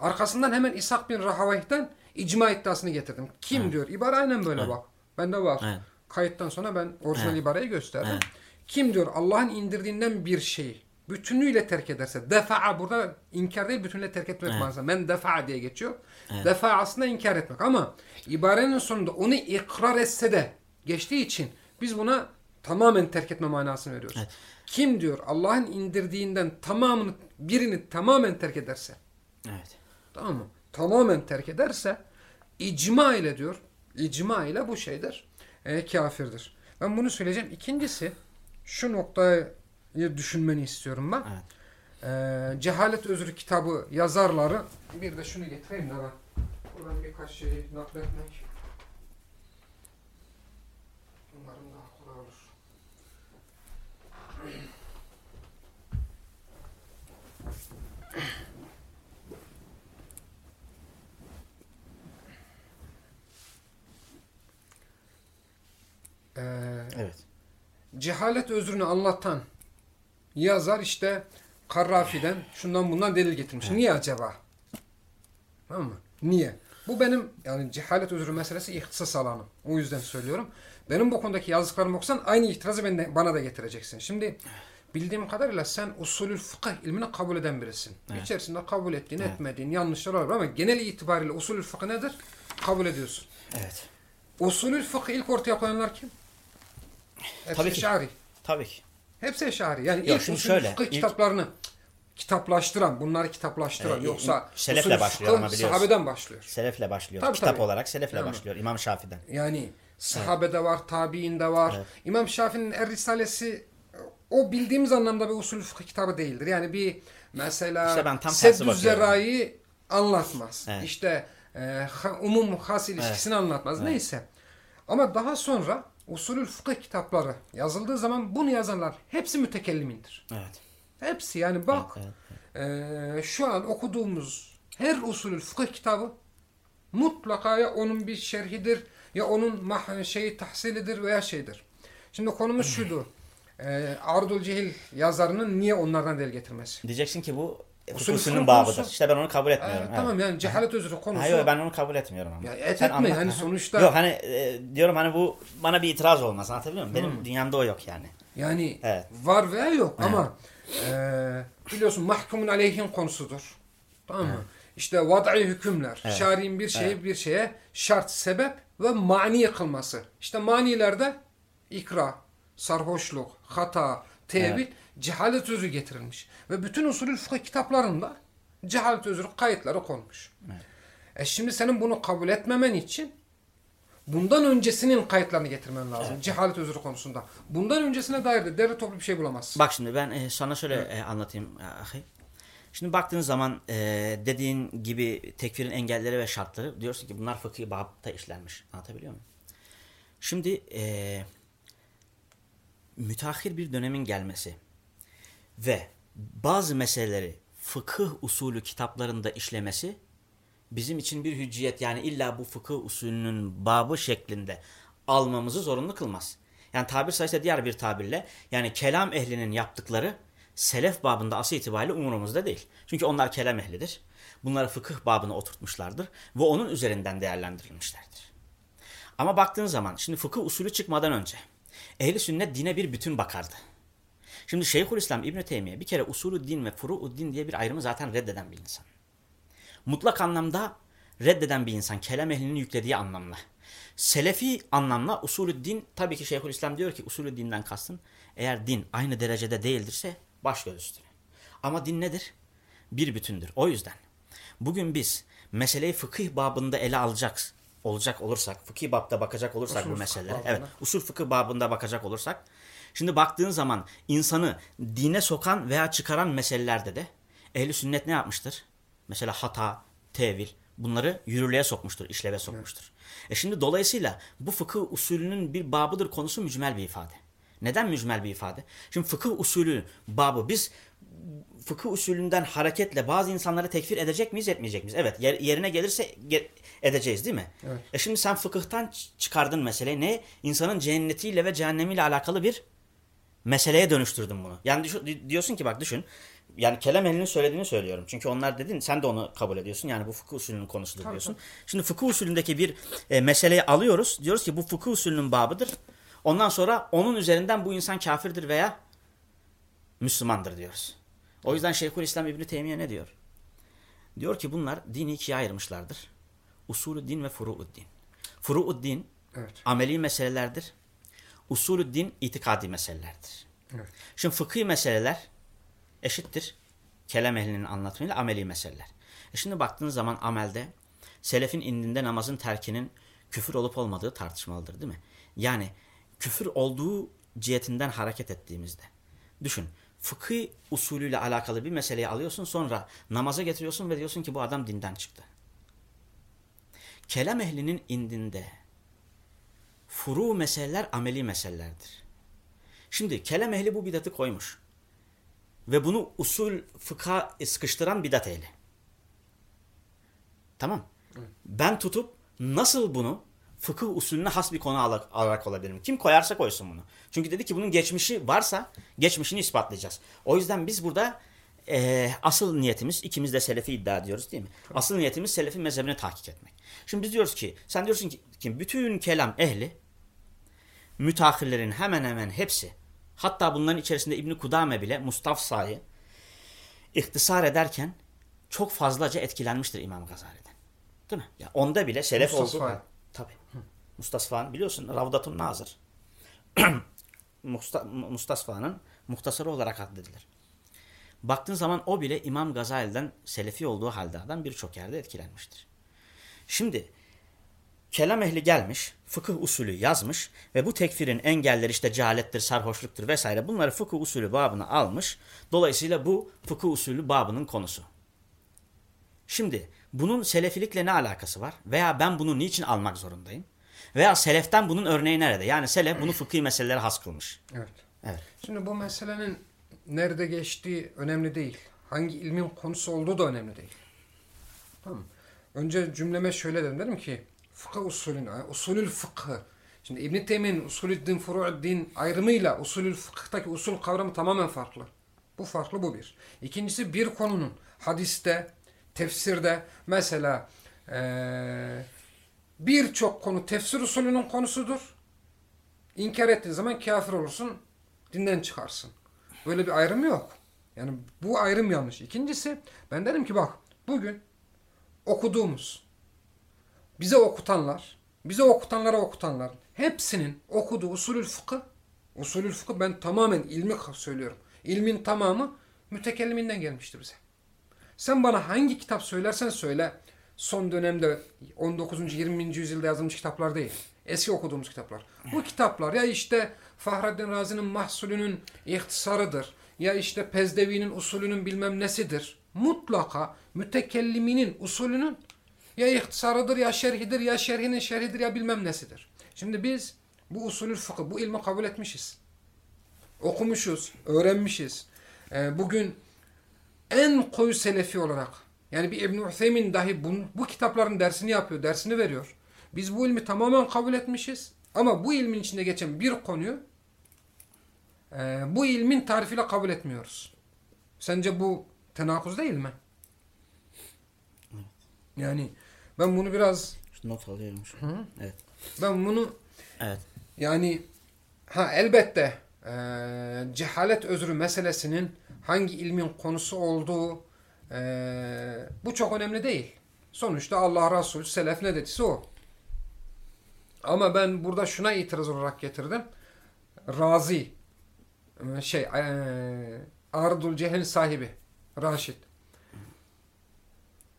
Arkasından hemen İshak bin Rahaveyh'ten icma iddiasını getirdim. Kim diyor? İbare aynen böyle bak. Bende var. Evet. Kayıttan sonra ben orijinal Evet. ibareyi gösterdim. Evet. Kim diyor Allah'ın indirdiğinden bir şeyi bütünüyle terk ederse defa'a burada inkar değil bütünüyle terk etmek Evet. manasında. Men defa'a diye geçiyor. Evet. Defa aslında inkar etmek ama ibarenin sonunda onu ikrar etse de geçtiği için biz buna tamamen terk etme manasını veriyoruz. Evet. Kim diyor Allah'ın indirdiğinden tamamını birini tamamen terk ederse Evet. Tamam mı? Tamamen terk ederse icma ile diyor. icma ile bu şeydir. E, kafirdir. Ben bunu söyleyeceğim. İkincisi şu noktayı düşünmeni istiyorum ben. Evet. E, Cehalet Özrü kitabı yazarları bir de şunu getireyim de ben. Buradan birkaç şey nakletmek. Umarım daha kolay olur. Ee, Evet. cehalet özrünü anlatan yazar işte Karrafi'den şundan bundan delil getirmiş. Niye acaba? Tamam mı? Niye? Bu benim yani cehalet özrü meselesi ihtisas alanım. O yüzden söylüyorum. Benim bu konudaki yazdıklarımı okusan aynı itirazı ben de, bana da getireceksin. Şimdi bildiğim kadarıyla sen usulül fıkıh ilmini kabul eden birisin. Evet. İçerisinde kabul ettiğin, Evet. etmediğin yanlışlar olabilir ama genel itibariyle usulül fıkıh nedir? Kabul ediyorsun. Evet. Usulül fıkıh ilk ortaya koyanlar kim? Hepsi Tabii ki. Eşari. Tabii ki. Hepsi eşari. Yani Yok, ilk şimdi usul şöyle, fıkıh ilk- kitaplarını kitaplaştıran, bunları kitaplaştıran. Ee, Yoksa selefle başlıyor ama biliyorsun. Sahabeden başlıyor. Selefle başlıyor. Tabii, Kitap tabii. olarak selefle Tamam. başlıyor. İmam Şafi'den. Yani sahabede var, tabiinde var. Evet. İmam Şafii'nin Er Risalesi o bildiğimiz anlamda bir usul fıkıh kitabı değildir. Yani bir mesela İşte ben tam anlatmaz. Evet. İşte e, umum has ilişkisini anlatmaz. Evet. Neyse. Ama daha sonra usulül fıkıh kitapları yazıldığı zaman bunu yazanlar hepsi mütekellimindir. Evet. Hepsi yani bak Evet, eee, şu an okuduğumuz her usulül fıkıh kitabı mutlaka ya onun bir şerhidir ya onun mah şeyi tahsilidir veya şeydir. Şimdi konumuz şuydu. Eee Ardul Cehil yazarının niye onlardan del getirmesi? Diyeceksin ki bu Usul usulünün fıkıh babıdır. konusu- İşte ben onu kabul etmiyorum. evet. tamam yani cehalet özrü konusu. Hayır ben onu kabul etmiyorum ama. Ya et Sen etme, anlat. hani sonuçta- Yok hani e, diyorum hani bu bana bir itiraz olmaz anlatabiliyor muyum? Benim dünyamda o yok yani. Yani Evet. var veya yok ama eee, biliyorsun mahkumun aleyhin konusudur. Tamam mı? İşte vad'i hükümler. Evet. Şari'nin bir şeye bir şeye şart, sebep ve mani kılması. İşte manilerde ikra, sarhoşluk, hata, tevil, cehalet özrü getirilmiş. Ve bütün usulü fıkıh kitaplarında cehalet özrü kayıtları konmuş. E şimdi senin bunu kabul etmemen için bundan öncesinin kayıtlarını getirmen lazım. Cehalet özrü konusunda. Bundan öncesine dair de derli toplu bir şey bulamazsın. Bak şimdi ben e, sana şöyle e, anlatayım. e, ahi. Şimdi baktığın zaman e, dediğin gibi tekfirin engelleri ve şartları diyorsun ki bunlar fıkhi babda işlenmiş. Anlatabiliyor muyum? Şimdi e, müteahhir bir dönemin gelmesi ve bazı meseleleri fıkıh usulü kitaplarında işlemesi bizim için bir hücciyet yani illa bu fıkıh usulünün babı şeklinde almamızı zorunlu kılmaz. Yani tabir sayısı diğer bir tabirle yani kelam ehlinin yaptıkları selef babında asıl itibariyle umurumuzda değil. Çünkü onlar kelam ehlidir. Bunları fıkıh babına oturtmuşlardır ve onun üzerinden değerlendirilmişlerdir. Ama baktığın zaman şimdi fıkıh usulü çıkmadan önce ehli sünnet dine bir bütün bakardı. Şimdi Şeyhülislam İbn Teymiye bir kere usulü din ve furu'u din diye bir ayrımı zaten reddeden bir insan. Mutlak anlamda reddeden bir insan. Kelam ehlinin yüklediği anlamla. Selefi anlamla usulü din tabii ki Şeyhülislam diyor ki usulü dinden kastın eğer din aynı derecede değildirse baş göz üstüne. Ama din nedir? Bir bütündür. O yüzden bugün biz meseleyi fıkıh babında ele alacak olacak olursak, fıkıh babda bakacak olursak Usul bu meselelere. Evet, usul fıkıh babında bakacak olursak şimdi baktığın zaman insanı dine sokan veya çıkaran meselelerde de ehli sünnet ne yapmıştır? Mesela hata, tevil bunları yürürlüğe sokmuştur, işleve sokmuştur. E şimdi dolayısıyla bu fıkıh usulünün bir babıdır konusu mücmel bir ifade. Neden mücmel bir ifade? Şimdi fıkıh usulü babı biz fıkıh usulünden hareketle bazı insanları tekfir edecek miyiz etmeyecek miyiz? Evet yer- yerine gelirse ge- edeceğiz değil mi? Evet. E şimdi sen fıkıhtan çıkardın meseleyi. Ne? İnsanın cennetiyle ve cehennemiyle alakalı bir meseleye dönüştürdün bunu. Yani diyorsun ki bak düşün. Yani kelam ehlinin söylediğini söylüyorum. Çünkü onlar dedin sen de onu kabul ediyorsun. Yani bu fıkıh usulünün konusudur diyorsun. Şimdi fıkıh usulündeki bir e, meseleyi alıyoruz. Diyoruz ki bu fıkıh usulünün babıdır. Ondan sonra onun üzerinden bu insan kafirdir veya Müslümandır diyoruz. O yüzden Şeyhülislam İbni Teymiye ne diyor? Diyor ki bunlar dini ikiye ayırmışlardır. Usulü din ve furu'ud din. Furu'ud din Evet. ameli meselelerdir. Usulü din itikadi meselelerdir. Evet. Şimdi fıkhi meseleler eşittir. Kelam ehlinin anlatımıyla ameli meseleler. E şimdi baktığınız zaman amelde selefin indinde namazın terkinin küfür olup olmadığı tartışmalıdır değil mi? Yani küfür olduğu cihetinden hareket ettiğimizde. Düşün fıkhi usulüyle alakalı bir meseleyi alıyorsun sonra namaza getiriyorsun ve diyorsun ki bu adam dinden çıktı. Kelam ehlinin indinde furu meseleler ameli meselelerdir. Şimdi kelam ehli bu bidatı koymuş. Ve bunu usul fıkha sıkıştıran bidat ehli. Tamam. Ben tutup nasıl bunu fıkıh usulüne has bir konu ala- alarak olabilirim? Kim koyarsa koysun bunu. Çünkü dedi ki bunun geçmişi varsa geçmişini ispatlayacağız. O yüzden biz burada eee, asıl niyetimiz ikimiz de selefi iddia ediyoruz değil mi? Asıl niyetimiz selefi mezhebini tahkik etmek. Şimdi biz diyoruz ki sen diyorsun ki, ki bütün kelam ehli müteahhirlerin hemen hemen hepsi hatta bunların içerisinde İbni Kudame bile Mustafsa'yı ihtisar ederken çok fazlaca etkilenmiştir İmam Gazali'den. Değil mi? Ya onda bile Mustasfa. oldu. Tabii. Mustasfa'nın biliyorsun Ravdatun Nazır. Musta, Mustasfa'nın muhtasarı olarak addedilir. Baktığın zaman o bile İmam Gazali'den selefi olduğu halde adam birçok yerde etkilenmiştir. Şimdi kelam ehli gelmiş, fıkıh usulü yazmış ve bu tekfirin engelleri işte cehalettir, sarhoşluktur vesaire bunları fıkıh usulü babına almış. Dolayısıyla bu fıkıh usulü babının konusu. Şimdi bunun selefilikle ne alakası var? Veya ben bunu niçin almak zorundayım? Veya seleften bunun örneği nerede? Yani selef bunu fıkhi meselelere has kılmış. Evet. Evet. Şimdi bu meselenin nerede geçtiği önemli değil. Hangi ilmin konusu olduğu da önemli değil. Tamam. Önce cümleme şöyle dedim. Dedim ki fıkıh usulüne, usulül fıkhı. Şimdi İbn-i Teymiye'nin usulü din, furu'u din ayrımıyla usulül fıkıhtaki usul kavramı tamamen farklı. Bu farklı bu bir. İkincisi bir konunun hadiste, tefsirde mesela eee, birçok konu tefsir usulünün konusudur. İnkar ettiğin zaman kafir olursun, dinden çıkarsın. Böyle bir ayrım yok. Yani bu ayrım yanlış. İkincisi ben dedim ki bak bugün okuduğumuz, bize okutanlar, bize okutanlara okutanlar hepsinin okuduğu usulül fıkı, usulül fıkı ben tamamen ilmi söylüyorum. İlmin tamamı mütekelliminden gelmiştir bize. Sen bana hangi kitap söylersen söyle son dönemde 19. 20. yüzyılda yazılmış kitaplar değil. Eski okuduğumuz kitaplar. Bu kitaplar ya işte Fahreddin Razi'nin mahsulünün ihtisarıdır. Ya işte Pezdevi'nin usulünün bilmem nesidir. Mutlaka mütekelliminin usulünün ya ihtisarıdır ya şerhidir ya şerhinin şerhidir ya bilmem nesidir. Şimdi biz bu usulü fıkıh, bu ilmi kabul etmişiz. Okumuşuz, öğrenmişiz. Ee, bugün en koyu selefi olarak yani bir İbn-i Üthemin dahi bu, bu kitapların dersini yapıyor, dersini veriyor. Biz bu ilmi tamamen kabul etmişiz. Ama bu ilmin içinde geçen bir konuyu e, bu ilmin tarifiyle kabul etmiyoruz. Sence bu tenakuz değil mi? Yani ben bunu biraz Şu not alıyorum şu. an. Evet. ben bunu Evet. yani ha elbette e, cehalet özrü meselesinin hangi ilmin konusu olduğu e, bu çok önemli değil. Sonuçta Allah Resulü selef ne dediyse o. Ama ben burada şuna itiraz olarak getirdim. Razi e, şey e, Ardul Cehl'in sahibi Raşid.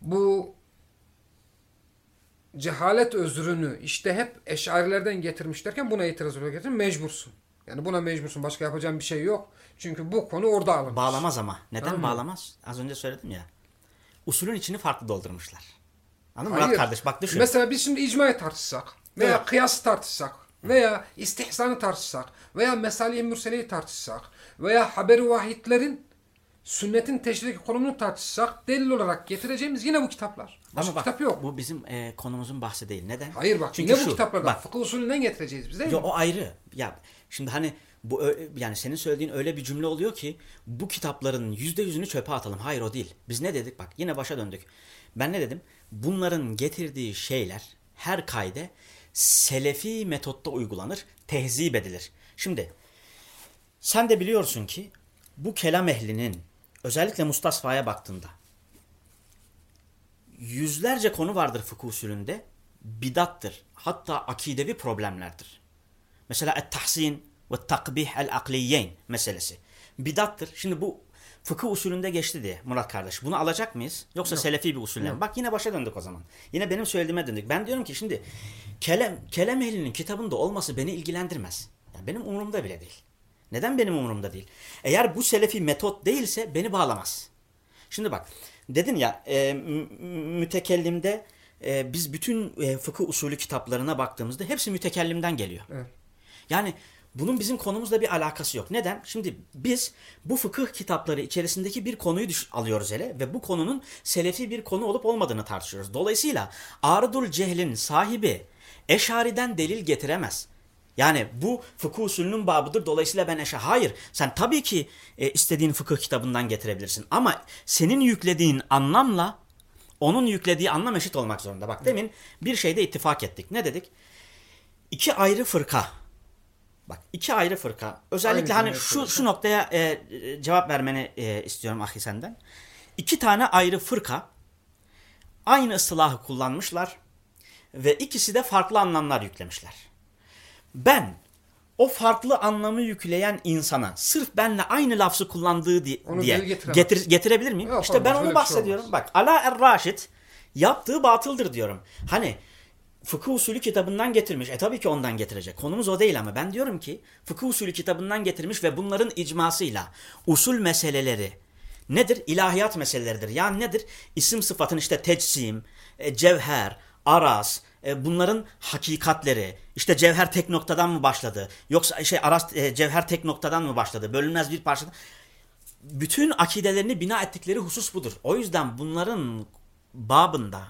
Bu cehalet özrünü işte hep eşarilerden getirmiş derken buna itiraz olarak getirdim. Mecbursun. Yani buna mecbursun. Başka yapacağım bir şey yok. Çünkü bu konu orada alınmış. Bağlamaz ama. Neden Tamam. bağlamaz? Az önce söyledim ya. Usulün içini farklı doldurmuşlar. Anladın mı. Murat kardeş? Bak düşün. Mesela biz şimdi icmayı tartışsak veya Evet. kıyası tartışsak veya istihsanı tartışsak veya mesali mürseleyi tartışsak veya haberi vahitlerin Sünnetin teşriki konumunu tartışsak delil olarak getireceğimiz yine bu kitaplar. Başka Ama bak kitap yok. bu bizim e, konumuzun bahsi değil. Neden? Hayır bak Çünkü yine bu şu, kitaplardan bak, fıkıh usulünden getireceğiz biz değil Yo, mi? o ayrı. Ya şimdi hani bu yani senin söylediğin öyle bir cümle oluyor ki bu kitapların yüzde yüzünü çöpe atalım. Hayır o değil. Biz ne dedik? Bak yine başa döndük. Ben ne dedim? Bunların getirdiği şeyler her kayde selefi metotta uygulanır, tehzip edilir. Şimdi sen de biliyorsun ki bu kelam ehlinin özellikle Mustasfa'ya baktığında yüzlerce konu vardır fıkıh usulünde. Bidattır. Hatta akidevi problemlerdir. Mesela et-tahsin ve takbih el-akliyeyn meselesi. Bidattır. Şimdi bu fıkıh usulünde geçti diye Murat kardeş. Bunu alacak mıyız? Yoksa selefi bir usulle mi? Bak yine başa döndük o zaman. Yine benim söylediğime döndük. Ben diyorum ki şimdi kelem, kelem ehlinin kitabında olması beni ilgilendirmez. Yani benim umurumda bile değil. Neden benim umurumda değil? Eğer bu selefi metot değilse beni bağlamaz. Şimdi bak dedin ya e, mü- mütekellimde e, biz bütün e, fıkıh usulü kitaplarına baktığımızda hepsi mütekellimden geliyor. Evet. Yani bunun bizim konumuzla bir alakası yok. Neden? Şimdi biz bu fıkıh kitapları içerisindeki bir konuyu düş- alıyoruz hele ve bu konunun selefi bir konu olup olmadığını tartışıyoruz. Dolayısıyla Arıdul Cehl'in sahibi Eşari'den delil getiremez. Yani bu fıkıh usulünün babıdır. Dolayısıyla ben eşe hayır. Sen tabii ki e, istediğin fıkıh kitabından getirebilirsin. Ama senin yüklediğin anlamla onun yüklediği anlam eşit olmak zorunda. Bak demin bir şeyde ittifak ettik. Ne dedik? İki ayrı fırka. Bak iki ayrı fırka. Özellikle Aynı hani şu şu noktaya e, cevap vermeni e, istiyorum ahi senden. İki tane ayrı fırka aynı ıslahı kullanmışlar ve ikisi de farklı anlamlar yüklemişler. Ben o farklı anlamı yükleyen insana sırf benle aynı lafzı kullandığı di- Onu diye getir, getirebilir miyim? Yok, işte ben onu şey bahsediyorum. olmaz. Bak Ala Er-Raşid yaptığı batıldır diyorum. Hani fıkıh usulü kitabından getirmiş. E tabii ki ondan getirecek. Konumuz o değil ama ben diyorum ki fıkıh usulü kitabından getirmiş ve bunların icmasıyla usul meseleleri nedir? İlahiyat meseleleridir. Yani nedir? İsim sıfatın işte tecsim, e, cevher, aras, e, bunların hakikatleri. İşte cevher tek noktadan mı başladı? Yoksa şey aras e, cevher tek noktadan mı başladı? Bölünmez bir parçadan bütün akidelerini bina ettikleri husus budur. O yüzden bunların babında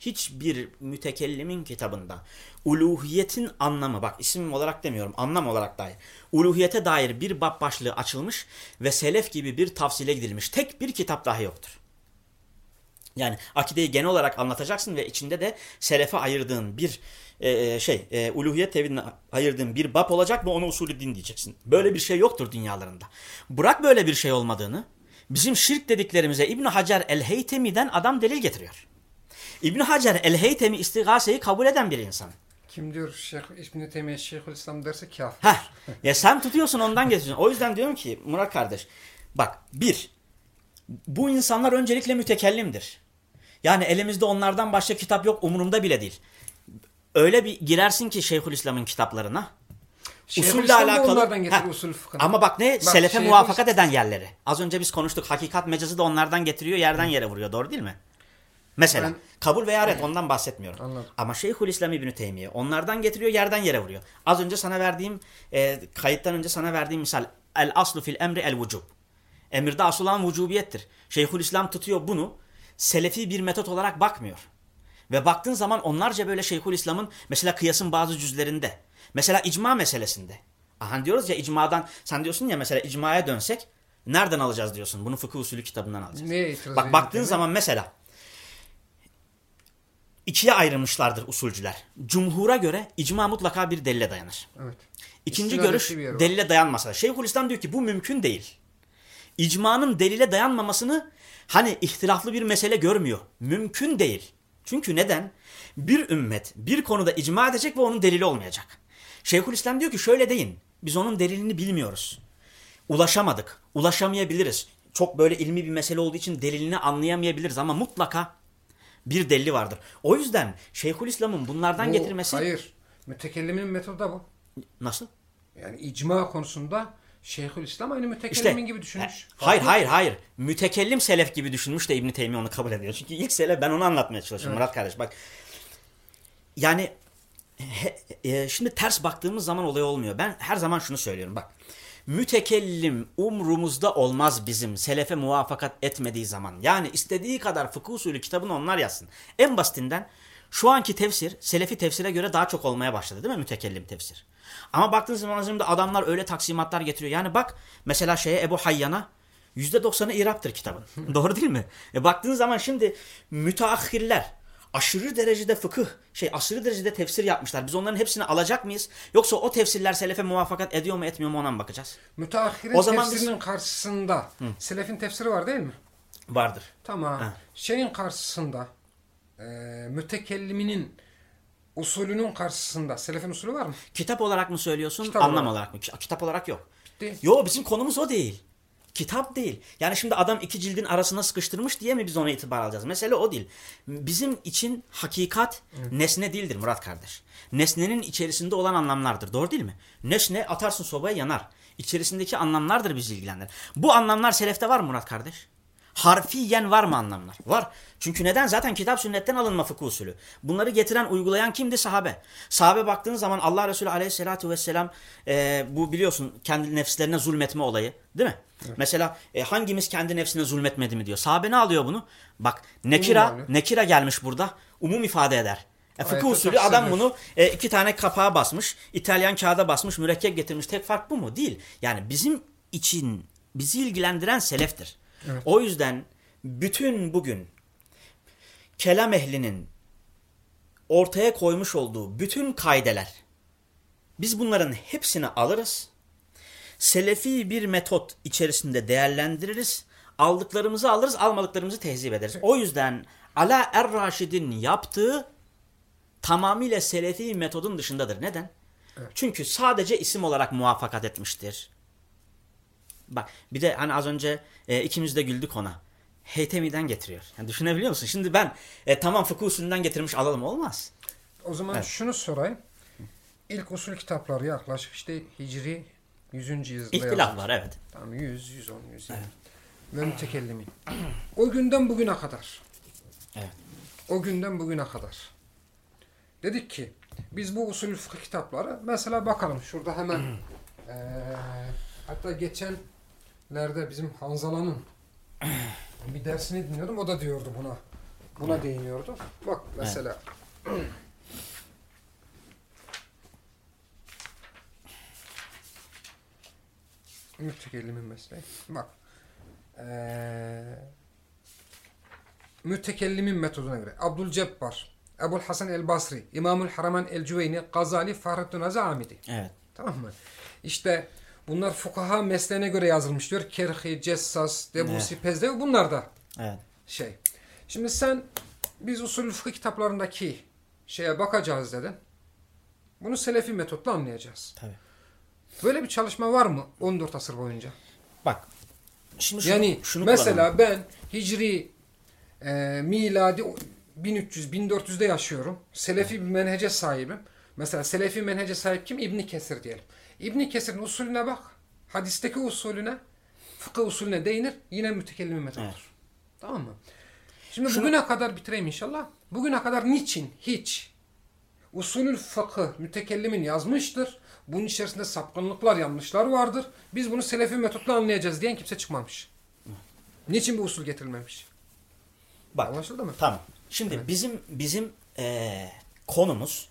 hiçbir mütekellimin kitabında uluhiyetin anlamı bak isim olarak demiyorum anlam olarak dair uluhiyete dair bir bab başlığı açılmış ve selef gibi bir tavsile gidilmiş tek bir kitap dahi yoktur. Yani akideyi genel olarak anlatacaksın ve içinde de selefe ayırdığın bir e, şey e, uluhiyet tevhidine ayırdığın bir bab olacak ve ona usulü din diyeceksin. Böyle bir şey yoktur dünyalarında. Bırak böyle bir şey olmadığını bizim şirk dediklerimize İbn Hacer el-Heytemi'den adam delil getiriyor. İbn Hacer el-Heytemi istigaseyi kabul eden bir insan. Kim diyor Şeyh İbn Teymiye Şeyhülislam derse kafir. Heh. Ya sen tutuyorsun ondan getiriyorsun. O yüzden diyorum ki Murat kardeş bak bir bu insanlar öncelikle mütekellimdir. Yani elimizde onlardan başka kitap yok umurumda bile değil. Öyle bir girersin ki Şeyhülislam'ın kitaplarına. Usulle Şeyhülislam alakalı. Heh. usul fıkhını. Ama bak ne? Bak, Selefe Şeyhülis- muvaffakat eden yerleri. Az önce biz konuştuk. Hakikat mecazı da onlardan getiriyor, yerden yere vuruyor. Doğru değil mi? Mesela Ben- kabul veya ret ondan bahsetmiyorum. Anladım. Ama Şeyhülislam İbni Teymiye onlardan getiriyor, yerden yere vuruyor. Az önce sana verdiğim e, kayıttan önce sana verdiğim misal el aslu fil emri el vücub. Emirde asıl olan vücubiyettir. Şeyhülislam tutuyor bunu selefi bir metot olarak bakmıyor. Ve baktığın zaman onlarca böyle Şeyhülislam'ın mesela kıyasın bazı cüzlerinde. Mesela icma meselesinde. Aha diyoruz ya icmadan sen diyorsun ya mesela icmaya dönsek nereden alacağız diyorsun. Bunu fıkıh usulü kitabından alacağız. İtiraz Bak baktığın Teymiye? zaman mesela ikiye ayrılmışlardır usulcüler. Cumhura göre icma mutlaka bir delile dayanır. Evet. İkinci İstiradetli görüş delile dayanmasa. Şeyhülislam diyor ki bu mümkün değil. İcmanın delile dayanmamasını hani ihtilaflı bir mesele görmüyor. Mümkün değil. Çünkü neden? Bir ümmet bir konuda icma edecek ve onun delili olmayacak. Şeyhülislam diyor ki şöyle deyin. Biz onun delilini bilmiyoruz. Ulaşamadık. Ulaşamayabiliriz. Çok böyle ilmi bir mesele olduğu için delilini anlayamayabiliriz ama mutlaka bir delili vardır. O yüzden Şeyhülislam'ın bunlardan Bu- getirmesi Hayır. Mütekellimin metodu da bu. nasıl? Yani icma konusunda Şeyhülislam aynı mütekellimin gibi düşünmüş. e, Hayır hayır hayır. Mütekellim selef gibi düşünmüş de İbn Teymiye onu kabul ediyor. Çünkü ilk selef ben onu anlatmaya çalışıyorum Murat kardeş. Bak yani he- e, şimdi ters baktığımız zaman olay olmuyor. Ben her zaman şunu söylüyorum bak. mütekellim umrumuzda olmaz bizim selefe muvafakat etmediği zaman. Yani istediği kadar fıkıh usulü kitabını onlar yazsın. En basitinden şu anki tefsir selefi tefsire göre daha çok olmaya başladı değil mi mütekellim tefsir? Ama baktığınız zaman şimdi adamlar öyle taksimatlar getiriyor. Yani bak mesela şeye Ebu Hayyan'a %90'ı İrap'tır kitabın. Doğru değil mi? E baktığınız zaman şimdi müteahhirler aşırı derecede fıkıh, şey aşırı derecede tefsir yapmışlar. Biz onların hepsini alacak mıyız? Yoksa o tefsirler selefe muvaffakat ediyor mu etmiyor mu ona mı bakacağız? Müteahhirin O zaman biz- tefsirinin karşısında selefin tefsiri var değil mi? Vardır. Tamam. Ha. Şeyin karşısında e, mütekelliminin usulünün karşısında selefin usulü var mı? Kitap olarak mı söylüyorsun, Kitap anlam olarak. olarak mı? Ki- Kitap olarak yok. Değil. Yo bizim konumuz o değil. Kitap değil. Yani şimdi adam iki cildin arasına sıkıştırmış diye mi biz ona itibar alacağız? Mesele o değil. Bizim için hakikat nesne değildir Murat kardeş. Nesnenin içerisinde olan anlamlardır. Doğru değil mi? Nesne atarsın sobaya yanar. İçerisindeki anlamlardır bizi ilgilendiren. Bu anlamlar selefte var mı Murat kardeş? Harfiyen var mı anlamlar? Var. Çünkü neden? Zaten kitap sünnetten alınma fıkıh usulü. Bunları getiren, uygulayan kimdi? Sahabe. Sahabe baktığın zaman Allah Resulü aleyhissalatu vesselam e, bu biliyorsun kendi nefslerine zulmetme olayı. Değil mi? Mesela e, hangimiz kendi nefsine zulmetmedi mi diyor. Sahabe ne alıyor bunu? Bak nekira, nekira gelmiş burada. Umum ifade eder. E, fıkıh Ayette usulü adam bunu e, iki tane kapağa basmış. İtalyan kağıda basmış, mürekkep getirmiş. Tek fark bu mu? Değil. Yani bizim için bizi ilgilendiren seleftir. Evet. O yüzden bütün bugün kelam ehlinin ortaya koymuş olduğu bütün kaideler biz bunların hepsini alırız. Selefi bir metot içerisinde değerlendiririz. Aldıklarımızı alırız, almadıklarımızı tehzip ederiz. O yüzden Ala Er-Raşid'in yaptığı tamamıyla selefi metodun dışındadır. Neden? Çünkü sadece isim olarak muvaffakat etmiştir. Bak bir de hani az önce e, ikimiz de güldük ona. Heytemi'den getiriyor. Yani düşünebiliyor musun? Şimdi ben e, tamam fıkıh usulünden getirmiş alalım olmaz. O zaman Evet. şunu sorayım. İlk usul kitapları yaklaşık işte Hicri 100. yüzyılda İhtilaf var evet. Tamam 100, 110, 120. Ve mütekellimin. O günden bugüne kadar. Evet. O günden bugüne kadar. Dedik ki biz bu usul fıkıh kitapları mesela bakalım şurada hemen eee, hatta geçenlerde bizim Hanzala'nın bir dersini dinliyordum. O da diyordu buna. Buna değiniyordu. Bak mesela Mütekellimin mesleği. Bak. Ee, mütekellimin metoduna göre. Abdülcebbar, Ebul Hasan el-Basri, İmamul Haraman el-Cüveyni, Gazali, Fahrettin Azı Amidi. Evet. Tamam mı? İşte bunlar fukaha mesleğine göre yazılmış diyor. Kerhi, Cessas, Debusi, Pezdev bunlar da Evet. şey. Şimdi sen biz usul fıkıh kitaplarındaki şeye bakacağız dedin. Bunu selefi metotla anlayacağız. Tabii. Böyle bir çalışma var mı 14 asır boyunca? Bak. Şimdi şunu, Yani şunu mesela kullanalım. ben Hicri e, miladi 1300-1400'de yaşıyorum. Selefi bir menhece sahibim. Mesela Selefi menhece sahip kim? İbni Kesir diyelim. İbni Kesir'in usulüne bak. Hadisteki usulüne, fıkıh usulüne değinir. Yine mütekellimi metodur. Evet. Tamam mı? Şimdi Şunu- bugüne kadar bitireyim inşallah. Bugüne kadar niçin hiç usulül fıkıh mütekellimin yazmıştır. Bunun içerisinde sapkınlıklar, yanlışlar vardır. Biz bunu selefi metotla anlayacağız diyen kimse çıkmamış. Niçin bu usul getirilmemiş? Bak. Anlaşıldı mı? Tamam. Şimdi bizim bizim eee, konumuz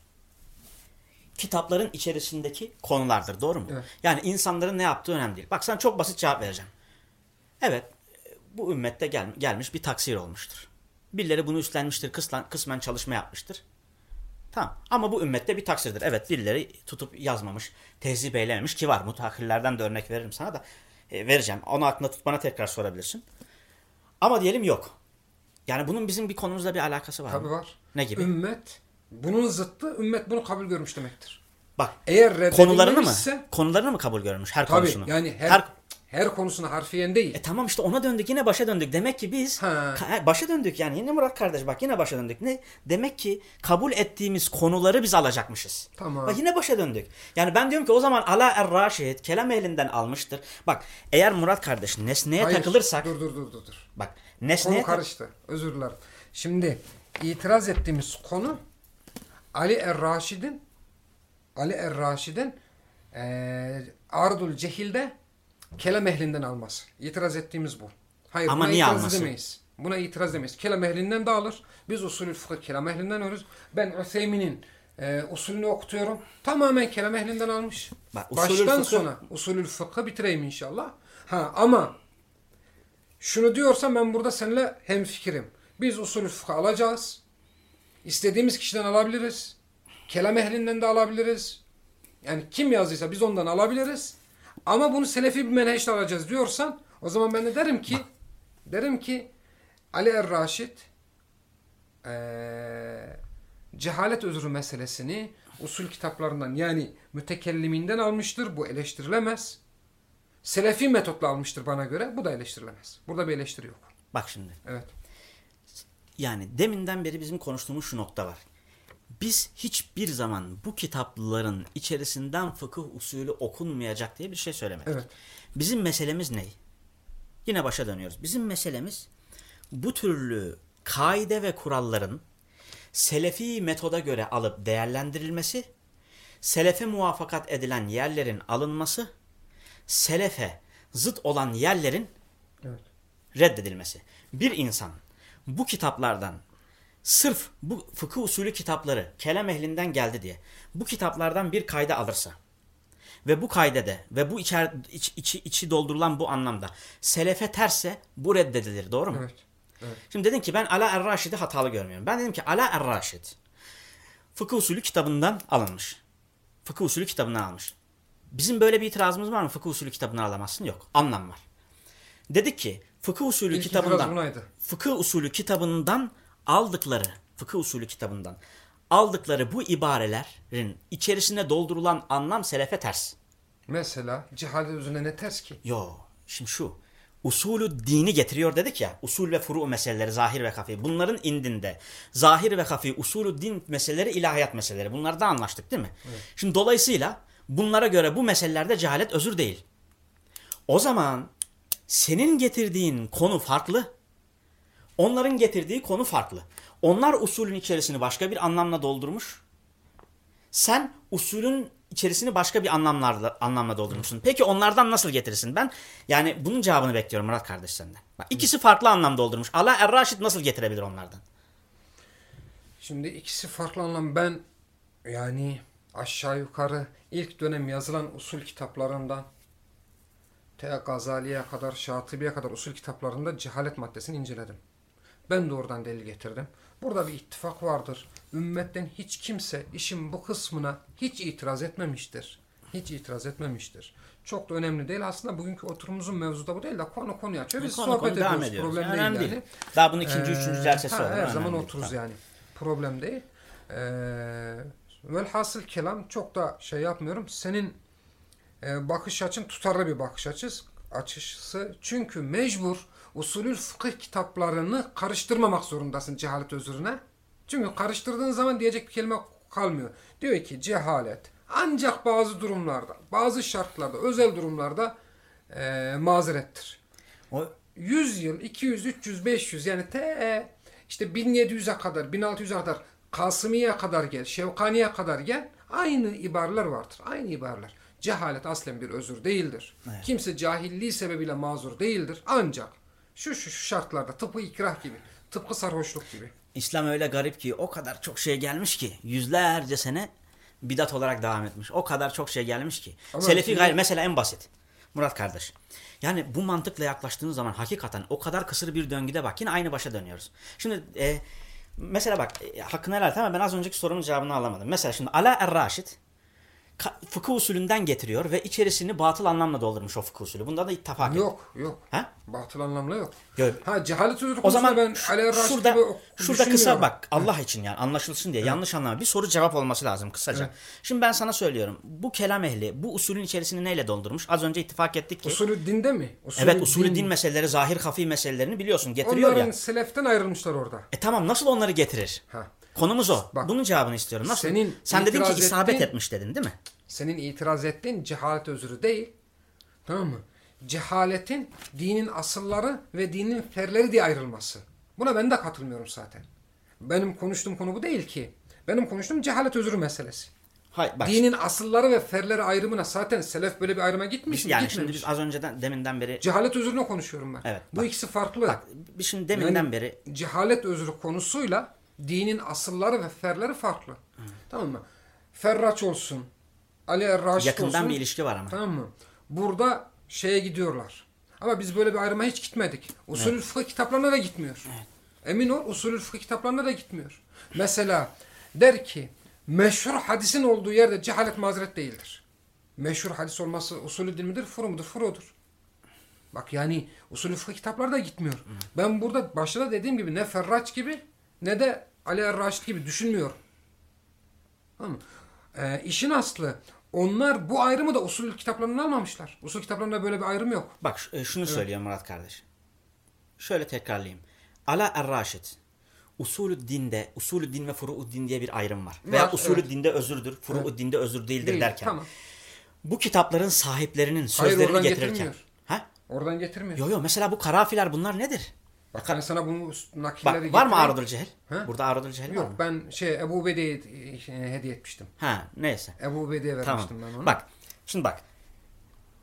kitapların içerisindeki konulardır. Doğru mu? Evet. Yani insanların ne yaptığı önemli değil. Bak sana çok basit cevap vereceğim. Evet. Bu ümmette gel, gelmiş bir taksir olmuştur. Birileri bunu üstlenmiştir. Kısmen, kısmen çalışma yapmıştır. Tamam. Ama bu ümmette bir taksirdir. Evet birileri tutup yazmamış, tehzip eylememiş ki var. Mutahhirlerden de örnek veririm sana da. E, vereceğim. Onu aklında tut bana tekrar sorabilirsin. Ama diyelim yok. Yani bunun bizim bir konumuzla bir alakası var Tabi mı? var. Ne gibi? Ümmet, bunun zıttı ümmet bunu kabul görmüş demektir. Bak Eğer konularını mı? Konularını mı kabul görmüş her tabi konusunu? yani her, her, konusuna harfiyen değil. E tamam işte ona döndük yine başa döndük. Demek ki biz Ha. Ka- başa döndük yani yine Murat kardeş bak yine başa döndük. Ne? Demek ki kabul ettiğimiz konuları biz alacakmışız. Tamam. Bak yine başa döndük. Yani ben diyorum ki o zaman Ala Er-Raşid kelam ehlinden almıştır. Bak eğer Murat kardeş nesneye Hayır, takılırsak Dur dur dur dur. bak Konu nesneye tak- karıştı. Özür dilerim. Şimdi itiraz ettiğimiz konu Ali Er-Raşid'in Ali Er-Raşid'in eee Ardul Cehil'de Kelam ehlinden alması. İtiraz ettiğimiz bu. Hayır Ama buna niye itiraz alması? edemeyiz. Buna itiraz edemeyiz. Kelam ehlinden de alır. Biz usulü fıkıh kelam ehlinden alırız. Ben Üseymin'in e, usulünü okutuyorum. Tamamen kelam ehlinden almış. Bak, Baştan fıkıh- sona usulül fıkhı bitireyim inşallah. Ha ama şunu diyorsam ben burada seninle hemfikirim. Biz usulü fıkı alacağız. İstediğimiz kişiden alabiliriz. Kelam ehlinden de alabiliriz. Yani kim yazdıysa biz ondan alabiliriz. Ama bunu selefi bir menheşle alacağız diyorsan o zaman ben de derim ki derim ki Ali Er-Raşid eee, cehalet özrü meselesini usul kitaplarından yani mütekelliminden almıştır. Bu eleştirilemez. Selefi metotla almıştır bana göre. Bu da eleştirilemez. Burada bir eleştiri yok. Bak şimdi. Evet. Yani deminden beri bizim konuştuğumuz şu nokta var. Biz hiçbir zaman bu kitapların içerisinden fıkıh usulü okunmayacak diye bir şey söylemedik. Evet. Bizim meselemiz ne? Yine başa dönüyoruz. Bizim meselemiz bu türlü kaide ve kuralların selefi metoda göre alıp değerlendirilmesi, selefe muvafakat edilen yerlerin alınması, selefe zıt olan yerlerin Evet. reddedilmesi. Bir insan bu kitaplardan sırf bu fıkıh usulü kitapları kelam ehlinden geldi diye bu kitaplardan bir kayda alırsa ve bu kaydede ve bu içer, iç- içi, içi doldurulan bu anlamda selefe terse bu reddedilir. Doğru mu? Evet. Evet. Şimdi dedin ki ben Ala Er-Raşid'i hatalı görmüyorum. Ben dedim ki Ala Er-Raşid fıkıh usulü kitabından alınmış. Fıkıh usulü kitabından almış. Bizim böyle bir itirazımız var mı? Fıkıh usulü kitabından alamazsın. Yok. Anlam var. Dedik ki fıkıh usulü İlk kitabından fıkıh usulü kitabından aldıkları fıkıh usulü kitabından aldıkları bu ibarelerin içerisine doldurulan anlam selefe ters. Mesela cehalet özüne ne ters ki? Yo şimdi şu usulü dini getiriyor dedik ya usul ve furu meseleleri zahir ve hafi bunların indinde zahir ve hafi usulü din meseleleri ilahiyat meseleleri bunlarda anlaştık değil mi? Şimdi dolayısıyla bunlara göre bu meselelerde cehalet özür değil. O zaman senin getirdiğin konu farklı. Onların getirdiği konu farklı. Onlar usulün içerisini başka bir anlamla doldurmuş. Sen usulün içerisini başka bir anlamlarla anlamla doldurmuşsun. Peki onlardan nasıl getirirsin? Ben yani bunun cevabını bekliyorum Murat kardeş senden. Bak, ikisi farklı anlam doldurmuş. Allah Er-Raşid nasıl getirebilir onlardan? Şimdi ikisi farklı anlam. Ben yani aşağı yukarı ilk dönem yazılan usul kitaplarından te Gazali'ye kadar, Şatibi'ye kadar usul kitaplarında cehalet maddesini inceledim. Ben de oradan delil getirdim. Burada bir ittifak vardır. Ümmetten hiç kimse işin bu kısmına hiç itiraz etmemiştir. Hiç itiraz etmemiştir. Çok da önemli değil. Aslında bugünkü oturumumuzun mevzu da bu değil de konu konuyu açıyor. Biz Konu sohbet konu ediyoruz. ediyoruz. Problem Önemli değil değil. yani. Daha bunun ikinci, Ee, üçüncü celsesi ha, olur. Her Önemli zaman değil. otururuz Tamam. yani. Problem değil. Ee, velhasıl kelam çok da şey yapmıyorum. Senin e, bakış açın tutarlı bir bakış açısı. açısı. Çünkü mecbur usulül fıkıh kitaplarını karıştırmamak zorundasın cehalet özürüne. Çünkü karıştırdığın zaman diyecek bir kelime kalmıyor. Diyor ki cehalet ancak bazı durumlarda, bazı şartlarda, özel durumlarda e, mazerettir. O 100 yıl, 200, 300, 500 yani te işte 1700'e kadar, 1600'e kadar Kasımiye kadar gel, Şevkaniye kadar gel. Aynı ibareler vardır. Aynı ibareler. Cehalet aslen bir özür değildir. Kimse cahilliği sebebiyle mazur değildir. Ancak şu şu, şu şartlarda tıpkı ikrah gibi, tıpkı sarhoşluk gibi. İslam öyle garip ki o kadar çok şey gelmiş ki yüzlerce sene bidat olarak devam etmiş. O kadar çok şey gelmiş ki. Ama Selefi şimdi- gayri mesela en basit. Murat kardeş. Yani bu mantıkla yaklaştığın zaman hakikaten o kadar kısır bir döngüde bak yine aynı başa dönüyoruz. Şimdi e, mesela bak e, hakkını helal et ama ben az önceki sorumun cevabını alamadım. Mesela şimdi Ala Er-Raşid fıkıh usulünden getiriyor ve içerisini batıl anlamla doldurmuş o fıkıh usulü. Bunda da ittifak. Yok, yok. Ha? Batıl anlamlı yok. Yok. Ha cehalet özrü O zaman ben şurada, şurada kısa bak Allah için yani anlaşılsın diye yanlış anlama bir soru cevap olması lazım kısaca. Evet. Şimdi ben sana söylüyorum bu kelam ehli bu usulün içerisini neyle doldurmuş? Az önce ittifak ettik ki. Usulü dinde mi? Usulü evet usulü din meseleleri zahir hafi meselelerini biliyorsun getiriyor Onların ya. seleften ayrılmışlar orada. E tamam nasıl onları getirir? Ha. Konumuz o. Bak, Bunun cevabını istiyorum. Nasıl? senin Sen dedin ki isabet ettiğin- etmiş dedin değil mi? Senin itiraz ettiğin cehalet özrü değil. Tamam mı? Cehaletin dinin asılları ve dinin ferleri diye ayrılması. Buna ben de katılmıyorum zaten. Benim konuştuğum konu bu değil ki. Benim konuştuğum cehalet özrü meselesi. Hayır, bak Dinin asılları ve ferleri ayrımına zaten selef böyle bir ayrıma gitmiş mi? yani Gitmemiş. şimdi biz az önceden deminden beri Cehalet özrüne konuşuyorum ben. Evet, Bu bak. ikisi farklı. bak şimdi deminden Yani beri cehalet özrü konusuyla dinin asılları ve ferleri farklı. Tamam mı? Ferraç olsun, Ali Erraşit yakından olsun. bir ilişki var ama. Tamam mı? Burada şeye gidiyorlar. Ama biz böyle bir ayrıma hiç gitmedik. Usulü fıkıh kitaplarına da gitmiyor. Emin ol usulü fıkıh kitaplarına da gitmiyor. Mesela der ki meşhur hadisin olduğu yerde cehalet mazeret değildir. Meşhur hadis olması usulü din midir? Furu mudur? Furudur. Bak yani usulü fıkıh kitapları da gitmiyor. Ben burada başta dediğim gibi ne Ferraç gibi ne de Ali Erraşit gibi düşünmüyorum. Tamam mı? Ee, işin aslı onlar bu ayrımı da usul kitaplarından almamışlar. Usul kitaplarında böyle bir ayrım yok. Bak e, şunu söylüyor Murat kardeş. Şöyle tekrarlayayım. Ala Er-Raşid usulü dinde, usulü din ve furu'u din diye bir ayrım var. Veya Var, usulü evet. dinde özürdür, furu'u dinde özür değildir Değil, derken. Tamam. Bu kitapların sahiplerinin Hayır, sözlerini oradan getirirken. Ha? Oradan getirmiyor. Yo yo mesela bu karafiler bunlar nedir? Bak ben sana bunu nakilleri Bak var mı. Arudul Cehil? Ha? Burada Arudul Cehil var mı? Yok ben şey Ebu Ubeyde'ye e, hediye etmiştim. Ha neyse. Ebu Tamam. vermiştim ben onu. Bak şimdi bak.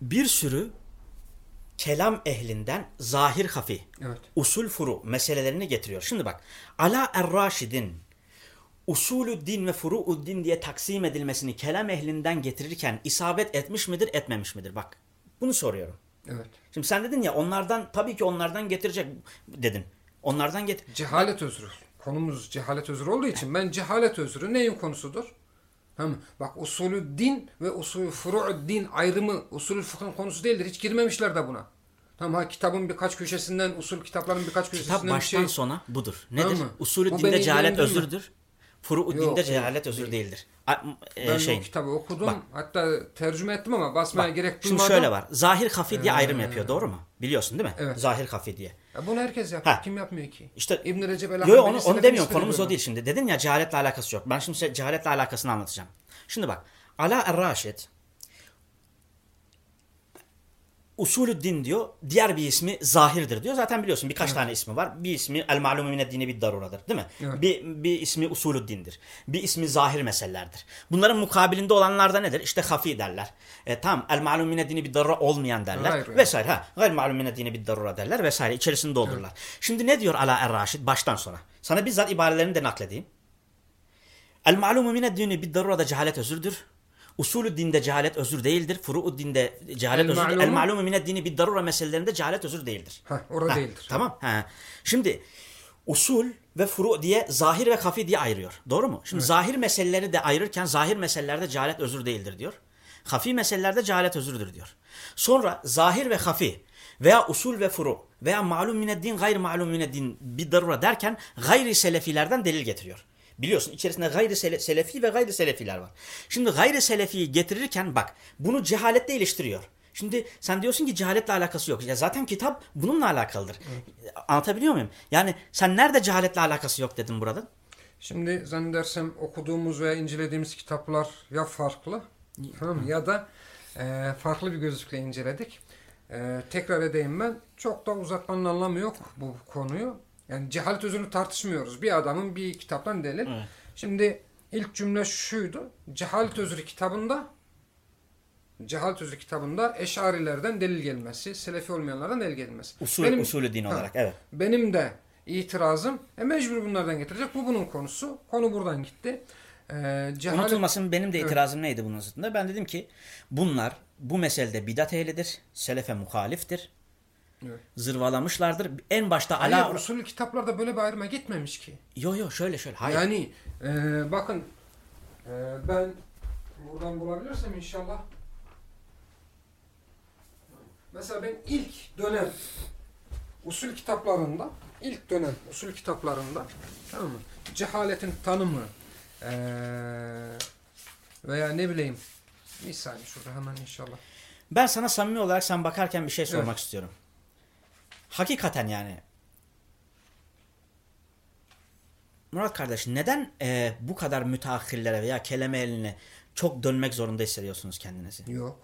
Bir sürü kelam ehlinden zahir hafi, Evet. usul furu meselelerini getiriyor. Şimdi bak. Ala Er-Raşid'in usulü din ve furu'u din diye taksim edilmesini kelam ehlinden getirirken isabet etmiş midir, etmemiş midir? Bak. Bunu soruyorum. Evet. Şimdi sen dedin ya onlardan tabii ki onlardan getirecek dedin. Onlardan get Cehalet özrü. Konumuz cehalet özrü olduğu için ben cehalet özrü neyin konusudur? Tamam. Bak usulü din ve usulü furu'u din ayrımı usulü fıkhın konusu değildir. Hiç girmemişler de buna. Tamam ha kitabın birkaç köşesinden usul kitapların birkaç köşesinden Kitap baştan şey. sona budur. Nedir? Tamam. Usulü Bu dinde cehalet özürdür. Furu'u dinde cehalet özür değil. değildir. E, Ben şey, o kitabı okudum. Bak. Hatta tercüme ettim ama basmaya Bak, gerek Şimdi duymadım. şöyle var. Zahir hafi diye ayrım yapıyor doğru mu? Biliyorsun değil mi? Evet. Zahir hafi diye. Ya bunu herkes yapıyor. Ha. Kim yapmıyor ki? İşte İbn Recep el Yo, onu, onu demiyorum. Konumuz o değil şimdi. Dedin ya cehaletle alakası yok. Ben şimdi size cehaletle alakasını anlatacağım. Şimdi bak. Ala Er-Raşid usulü din diyor. Diğer bir ismi zahirdir diyor. Zaten biliyorsun birkaç tane ismi var. Bir ismi el malumu mined dini bir daruradır. Değil mi? Evet. Bir, bir ismi usulü dindir. Bir ismi zahir meselelerdir. Bunların mukabilinde olanlar da nedir? İşte hafi derler. E, tamam el malumu mined dini bir darura olmayan derler. Hayır, yani. vesaire. Ha, gayr malumu mined dini bir darura derler vesaire. İçerisini doldururlar. Şimdi ne diyor Ala Er-Raşid baştan sona? Sana bizzat ibarelerini de nakledeyim. El malumu mined dini bir darura da cehalet özürdür. Usulü dinde cehalet özür değildir. Furu'u dinde cehalet El özür. malumu- El malumu mined dini bir darura meselelerinde cehalet özür değildir. Ha, orada Ha, değildir. Tamam. Ha. Şimdi usul ve furu diye zahir ve hafi diye ayırıyor. Doğru mu? Şimdi zahir meseleleri de ayırırken zahir meselelerde cehalet özür değildir diyor. Hafi meselelerde cehalet özürdür diyor. Sonra zahir ve hafi veya usul ve furu veya malum mineddin gayr malum mineddin bir darura derken gayri selefilerden delil getiriyor. Biliyorsun içerisinde gayri sele- selefi ve gayri selefiler var. Şimdi gayri selefiyi getirirken bak bunu cehaletle iliştiriyor. Şimdi sen diyorsun ki cehaletle alakası yok. Ya zaten kitap bununla alakalıdır. Anlatabiliyor muyum? Yani sen nerede cehaletle alakası yok dedin burada? Şimdi zannedersem okuduğumuz veya incelediğimiz kitaplar ya farklı tamam ya da e, farklı bir gözlükle inceledik. E, tekrar edeyim ben. Çok da uzatmanın anlamı yok bu konuyu. Yani cehalet özünü tartışmıyoruz. Bir adamın bir kitaptan delil. Şimdi ilk cümle şuydu. Cehalet özürü kitabında Cehalet özürü kitabında eşarilerden delil gelmesi, selefi olmayanlardan delil gelmesi. Usul, Benim- usulü din Ha. olarak evet. Benim de itirazım e, mecbur bunlardan getirecek. Bu bunun konusu. Konu buradan gitti. E, cehalet, Unutulmasın benim de Evet. itirazım neydi bunun zıttında? Ben dedim ki bunlar bu meselede bidat ehlidir. Selefe muhaliftir. Evet. Zırvalamışlardır. En başta Hayır, ala... usulü kitaplarda böyle bir ayrıma gitmemiş ki. Yo yo şöyle şöyle. Hayır. Yani e, bakın e, ben buradan bulabilirsem inşallah mesela ben ilk dönem usul kitaplarında ilk dönem usul kitaplarında tamam mı? Cehaletin tanımı e, veya ne bileyim bir saniye şurada hemen inşallah. Ben sana samimi olarak sen bakarken bir şey sormak istiyorum. Hakikaten yani Murat kardeş neden e, bu kadar müteahhirlere veya kelime eline çok dönmek zorunda hissediyorsunuz kendinizi? Yok.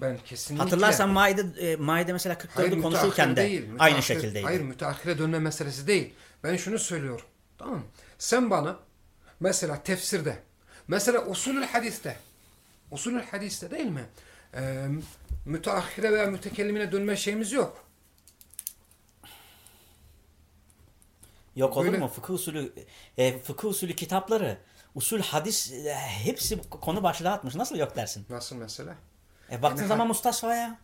Ben kesinlikle Hatırlarsan Maide, e, Maide mesela 44'ü Hayır, konuşurken de değil, aynı şekildeydi. Hayır müteahhire dönme meselesi değil. Ben şunu söylüyorum. Tamam mı? Sen bana mesela tefsirde Mesela usulül hadiste, usulül hadiste değil mi? Ee, müteahhire veya mütekellimine dönme şeyimiz yok. Yok olur Böyle- mu? Fıkıh usulü, e, fıkıh usulü kitapları, usul hadis e, hepsi konu başlığı atmış. Nasıl yok dersin? Nasıl mesela? E, baktığın Yani zaman Mustafa'ya.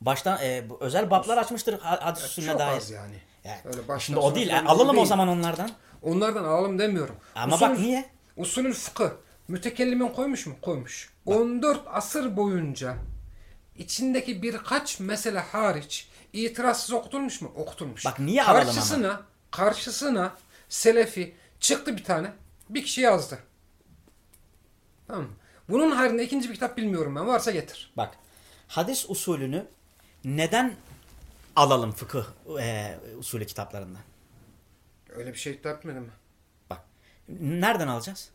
Baştan e, özel bablar açmıştır ha- hadis usulüne çok dair. az yani. Yani, Öyle baştan şimdi o değil. E, falan alalım o değil. zaman onlardan. Onlardan alalım demiyorum. Ama Usulül- bak niye? Usulül fıkıh mütekellimin koymuş mu? Koymuş. 14 asır boyunca içindeki birkaç mesele hariç itirazsız okutulmuş mu? Okutulmuş. Bak niye alalım ama? Karşısına, Selefi çıktı bir tane. Bir kişi yazdı. Tamam mı? Bunun haricinde ikinci bir kitap bilmiyorum ben. Varsa getir. Bak hadis usulünü neden alalım fıkıh e, usulü kitaplarından? Öyle bir şey etmedim mi? Bak nereden alacağız?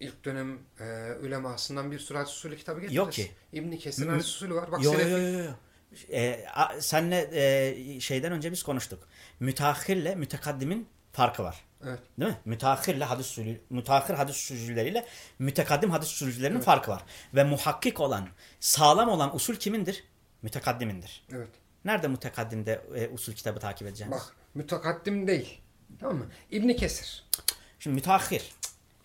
İlk dönem e, ulemasından bir sürü hadis usulü kitabı getiririz. Yok ki. İbn Kesir'in hadis usulü var. Bak yo Selefi. yo yo. yo. E, a- senle e, şeyden önce biz konuştuk. Müteahhirle mütekaddimin farkı var. Evet. Değil mi? Müteahhirle hadis usulü, müteahhir hadis usulcüleriyle mütekaddim hadis usulcülerinin farkı var. Ve muhakkik olan, sağlam olan usul kimindir? Mütekaddimindir. Evet. Nerede mütekaddimde e, usul kitabı takip edeceğiz? Bak mütekaddim değil. Tamam mı? İbn Kesir. Şimdi müteahhir.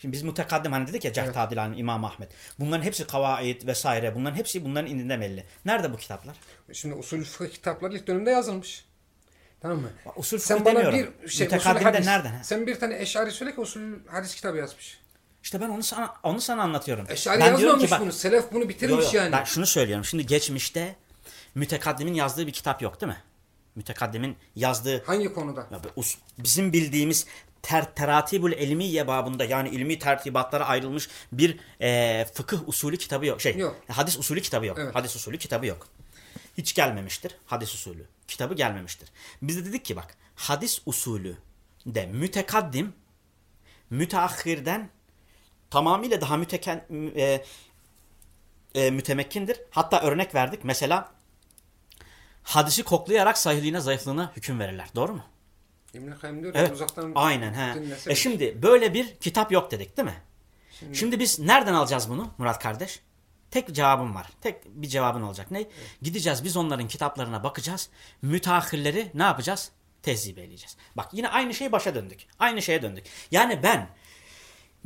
Şimdi biz mütekaddim hani dedik ya Cehd Adilani, İmam Ahmet. Bunların hepsi kavaid vesaire. Bunların hepsi bunların indinde belli. Nerede bu kitaplar? Şimdi usul fıkıh kitapları ilk dönemde yazılmış. Tamam mı? Usul Sen fıkıh bana demiyorum. bir şey usul de hadis. nereden? Sen bir tane eşari söyle ki usul hadis kitabı yazmış. İşte ben onu sana onu sana anlatıyorum. Eşari ben yazmamış ki bak, bunu. Selef bunu Yo, bitirmiş yo, yani. Ben şunu söylüyorum. Şimdi geçmişte mütekaddimin yazdığı bir kitap yok değil mi? Mütekaddimin yazdığı Hangi konuda? Ya bizim bildiğimiz ter, teratibül ilmiye babında yani ilmi tertibatlara ayrılmış bir e, fıkıh usulü kitabı yok. Şey, Yok. hadis usulü kitabı yok. Evet. Hadis usulü kitabı yok. Hiç gelmemiştir hadis usulü. Kitabı gelmemiştir. Biz de dedik ki bak hadis usulü de mütekaddim müteahhirden tamamıyla daha müteken, e, e, mütemekkindir. Hatta örnek verdik. Mesela hadisi koklayarak sahihliğine zayıflığına hüküm verirler. Doğru mu? İbn Kayyim diyor Evet. uzaktan Aynen. He. dinlesene. E şimdi böyle bir kitap yok dedik değil mi? Şimdi, biz nereden alacağız bunu Murat kardeş? Tek cevabım var. Tek bir cevabın olacak. Ne? Gideceğiz biz onların kitaplarına bakacağız. Müteahhirleri ne yapacağız? Tezip edeceğiz. Bak yine aynı şey başa döndük. Aynı şeye döndük. Yani ben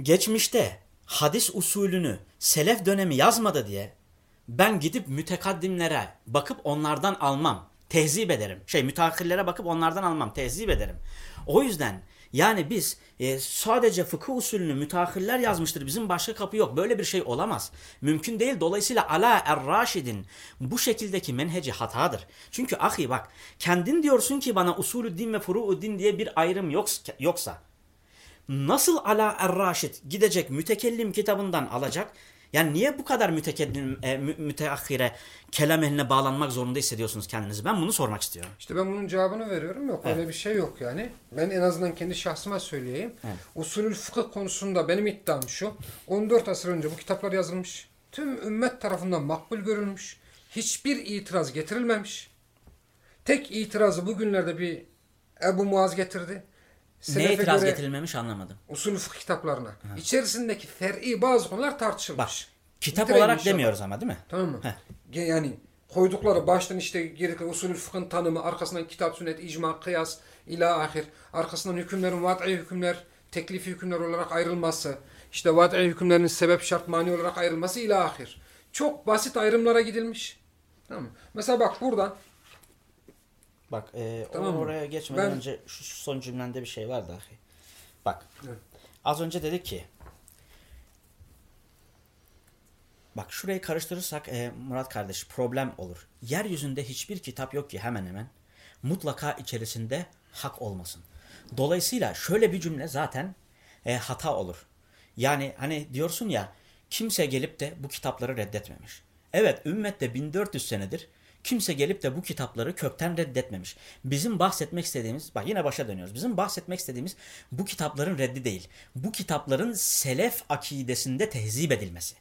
geçmişte hadis usulünü selef dönemi yazmadı diye ben gidip mütekaddimlere bakıp onlardan almam. Tehzip ederim. Şey müteahhirlere bakıp onlardan almam. Tehzip ederim. O yüzden yani biz e, sadece fıkıh usulünü müteahhirler yazmıştır. Bizim başka kapı yok. Böyle bir şey olamaz. Mümkün değil. Dolayısıyla Ala Er-Raşid'in bu şekildeki menheci hatadır. Çünkü ahi bak kendin diyorsun ki bana usulü din ve furu din diye bir ayrım yoksa nasıl Ala Er-Raşid gidecek mütekellim kitabından alacak? Yani niye bu kadar mütekellim, e, mü, müteahhire, kelam ehline bağlanmak zorunda hissediyorsunuz kendinizi? Ben bunu sormak istiyorum. İşte ben bunun cevabını veriyorum. Yok öyle bir şey yok yani. Ben en azından kendi şahsıma söyleyeyim. Usulül fıkıh konusunda benim iddiam şu. 14 asır önce bu kitaplar yazılmış. Tüm ümmet tarafından makbul görülmüş. Hiçbir itiraz getirilmemiş. Tek itirazı bugünlerde bir Ebu Muaz getirdi. Ne Selefe itiraz göre getirilmemiş anlamadım. Usulü fıkıh kitaplarına. İçerisindeki fer'i bazı konular Bak tartışılmış. kitap Bitireyim olarak inşallah. demiyoruz ama değil mi? Tamam mı? Heh. Yani koydukları baştan işte gerekli usulü fıkhın tanımı, arkasından kitap, sünnet, icma, kıyas, ila ahir, arkasından hükümlerin vat'i hükümler, teklifi hükümler olarak ayrılması, işte vat'i hükümlerin sebep şart mani olarak ayrılması ila ahir. Çok basit ayrımlara gidilmiş. Tamam mı? Mesela bak buradan Bak e, Tamam oraya geçmeden Ben- önce şu son cümlende bir şey var dahi. Bak Evet. az önce dedik ki Bak şurayı karıştırırsak e, Murat kardeş problem olur. Yeryüzünde hiçbir kitap yok ki hemen hemen mutlaka içerisinde hak olmasın. Dolayısıyla şöyle bir cümle zaten e, hata olur. Yani hani diyorsun ya kimse gelip de bu kitapları reddetmemiş. Evet ümmette 1400 senedir kimse gelip de bu kitapları kökten reddetmemiş. Bizim bahsetmek istediğimiz, bak yine başa dönüyoruz. Bizim bahsetmek istediğimiz bu kitapların reddi değil. Bu kitapların selef akidesinde tehzip edilmesi.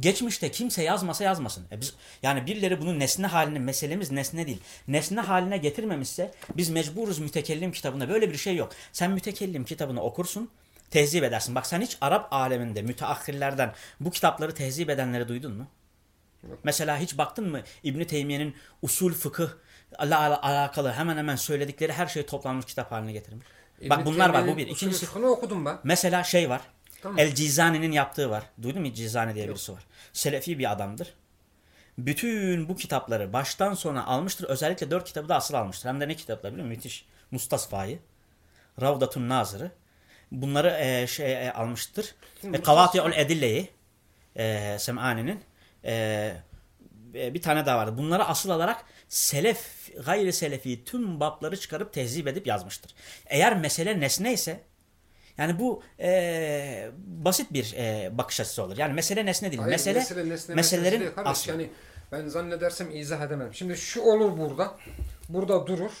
Geçmişte kimse yazmasa yazmasın. E biz, yani birileri bunun nesne haline, meselemiz nesne değil. Nesne haline getirmemişse biz mecburuz mütekellim kitabına. Böyle bir şey yok. Sen mütekellim kitabını okursun. Tehzip edersin. Bak sen hiç Arap aleminde müteahhirlerden bu kitapları tehzip edenleri duydun mu? Mesela hiç baktın mı İbn Teymiye'nin usul fıkıh ile ala- alakalı hemen hemen söyledikleri her şey toplanmış kitap haline getirmiş. Bak İbn bunlar var bu bir. İkincisi okudum ben. mesela şey var. Tamam. El Cizani'nin yaptığı var. Duydun mu Cizani diye birisi var. Selefi bir adamdır. Bütün bu kitapları baştan sona almıştır. Özellikle dört kitabı da asıl almıştır. Hem de ne kitaplar biliyor musun? Müthiş. Mustasfa'yı. Ravdatun Nazır'ı. Bunları e, şey e, almıştır. E, Kavati'ul Edille'yi. E, Sem'ani'nin. E, e, bir tane daha vardı. Bunları asıl alarak selef, gayri selefi tüm babları çıkarıp tehzip edip yazmıştır. Eğer mesele nesne ise yani bu e, basit bir e, bakış açısı olur. Yani mesele nesne değil. Hayır, mesele, mesele nesne meselelerin kardeş. aslı. Yani ben zannedersem izah edemem. Şimdi şu olur burada. Burada durur.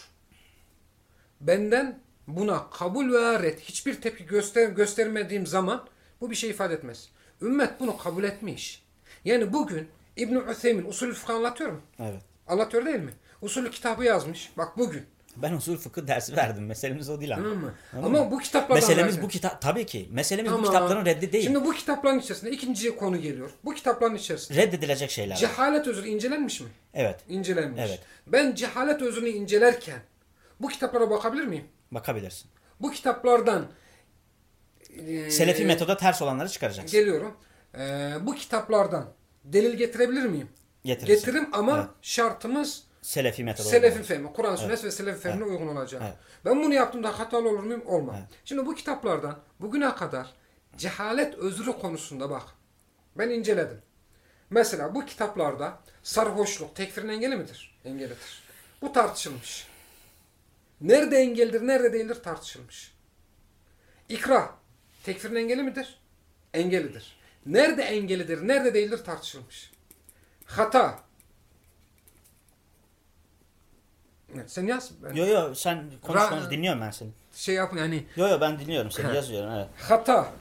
Benden buna kabul ve red hiçbir tepki göster göstermediğim zaman bu bir şey ifade etmez. Ümmet bunu kabul etmiş. Yani bugün İbn Üthemin usulü fıkıh anlatıyor mu? Evet. Anlatıyor değil mi? Usulü kitabı yazmış. Bak bugün. Ben usul fıkıh dersi verdim. Meselemiz o değil ama. Tamam? Tamam Ama bu kitaplardan Meselemiz verdim. bu kitap tabii ki. Meselemiz bu Tamam. kitapların reddi değil. Şimdi bu kitapların içerisinde ikinci konu geliyor. Bu kitapların içerisinde Reddedilecek şeyler. var. cehalet özrü incelenmiş mi? Evet. İncelenmiş. Evet. Ben cehalet özrünü incelerken bu kitaplara bakabilir miyim? Bakabilirsin. Bu kitaplardan e, Selefi metoda ters olanları çıkaracaksın. geliyorum. E, bu kitaplardan delil getirebilir miyim? Getirirsin. Getiririm ama Evet. şartımız Selefi metoda. selefin olmalı. fehmi, Kur'an sünnet ve selefin fehmine uygun olacak. Evet. Ben bunu yaptığımda hatalı olur muyum? Olmam. Şimdi bu kitaplardan bugüne kadar cehalet özrü konusunda bak. Ben inceledim. Mesela bu kitaplarda sarhoşluk tekfirin engeli midir? Engelidir. Bu tartışılmış. Nerede engeldir, nerede değildir tartışılmış. İkra tekfirin engeli midir? Engelidir. Nerede engelidir, nerede değildir tartışılmış. Hata. Evet, Sen yaz. Ben Yo yo sen konuş Ra- konuş dinliyorum ben seni. şey yap yani Yo yo ben dinliyorum seni yazıyorum evet. hata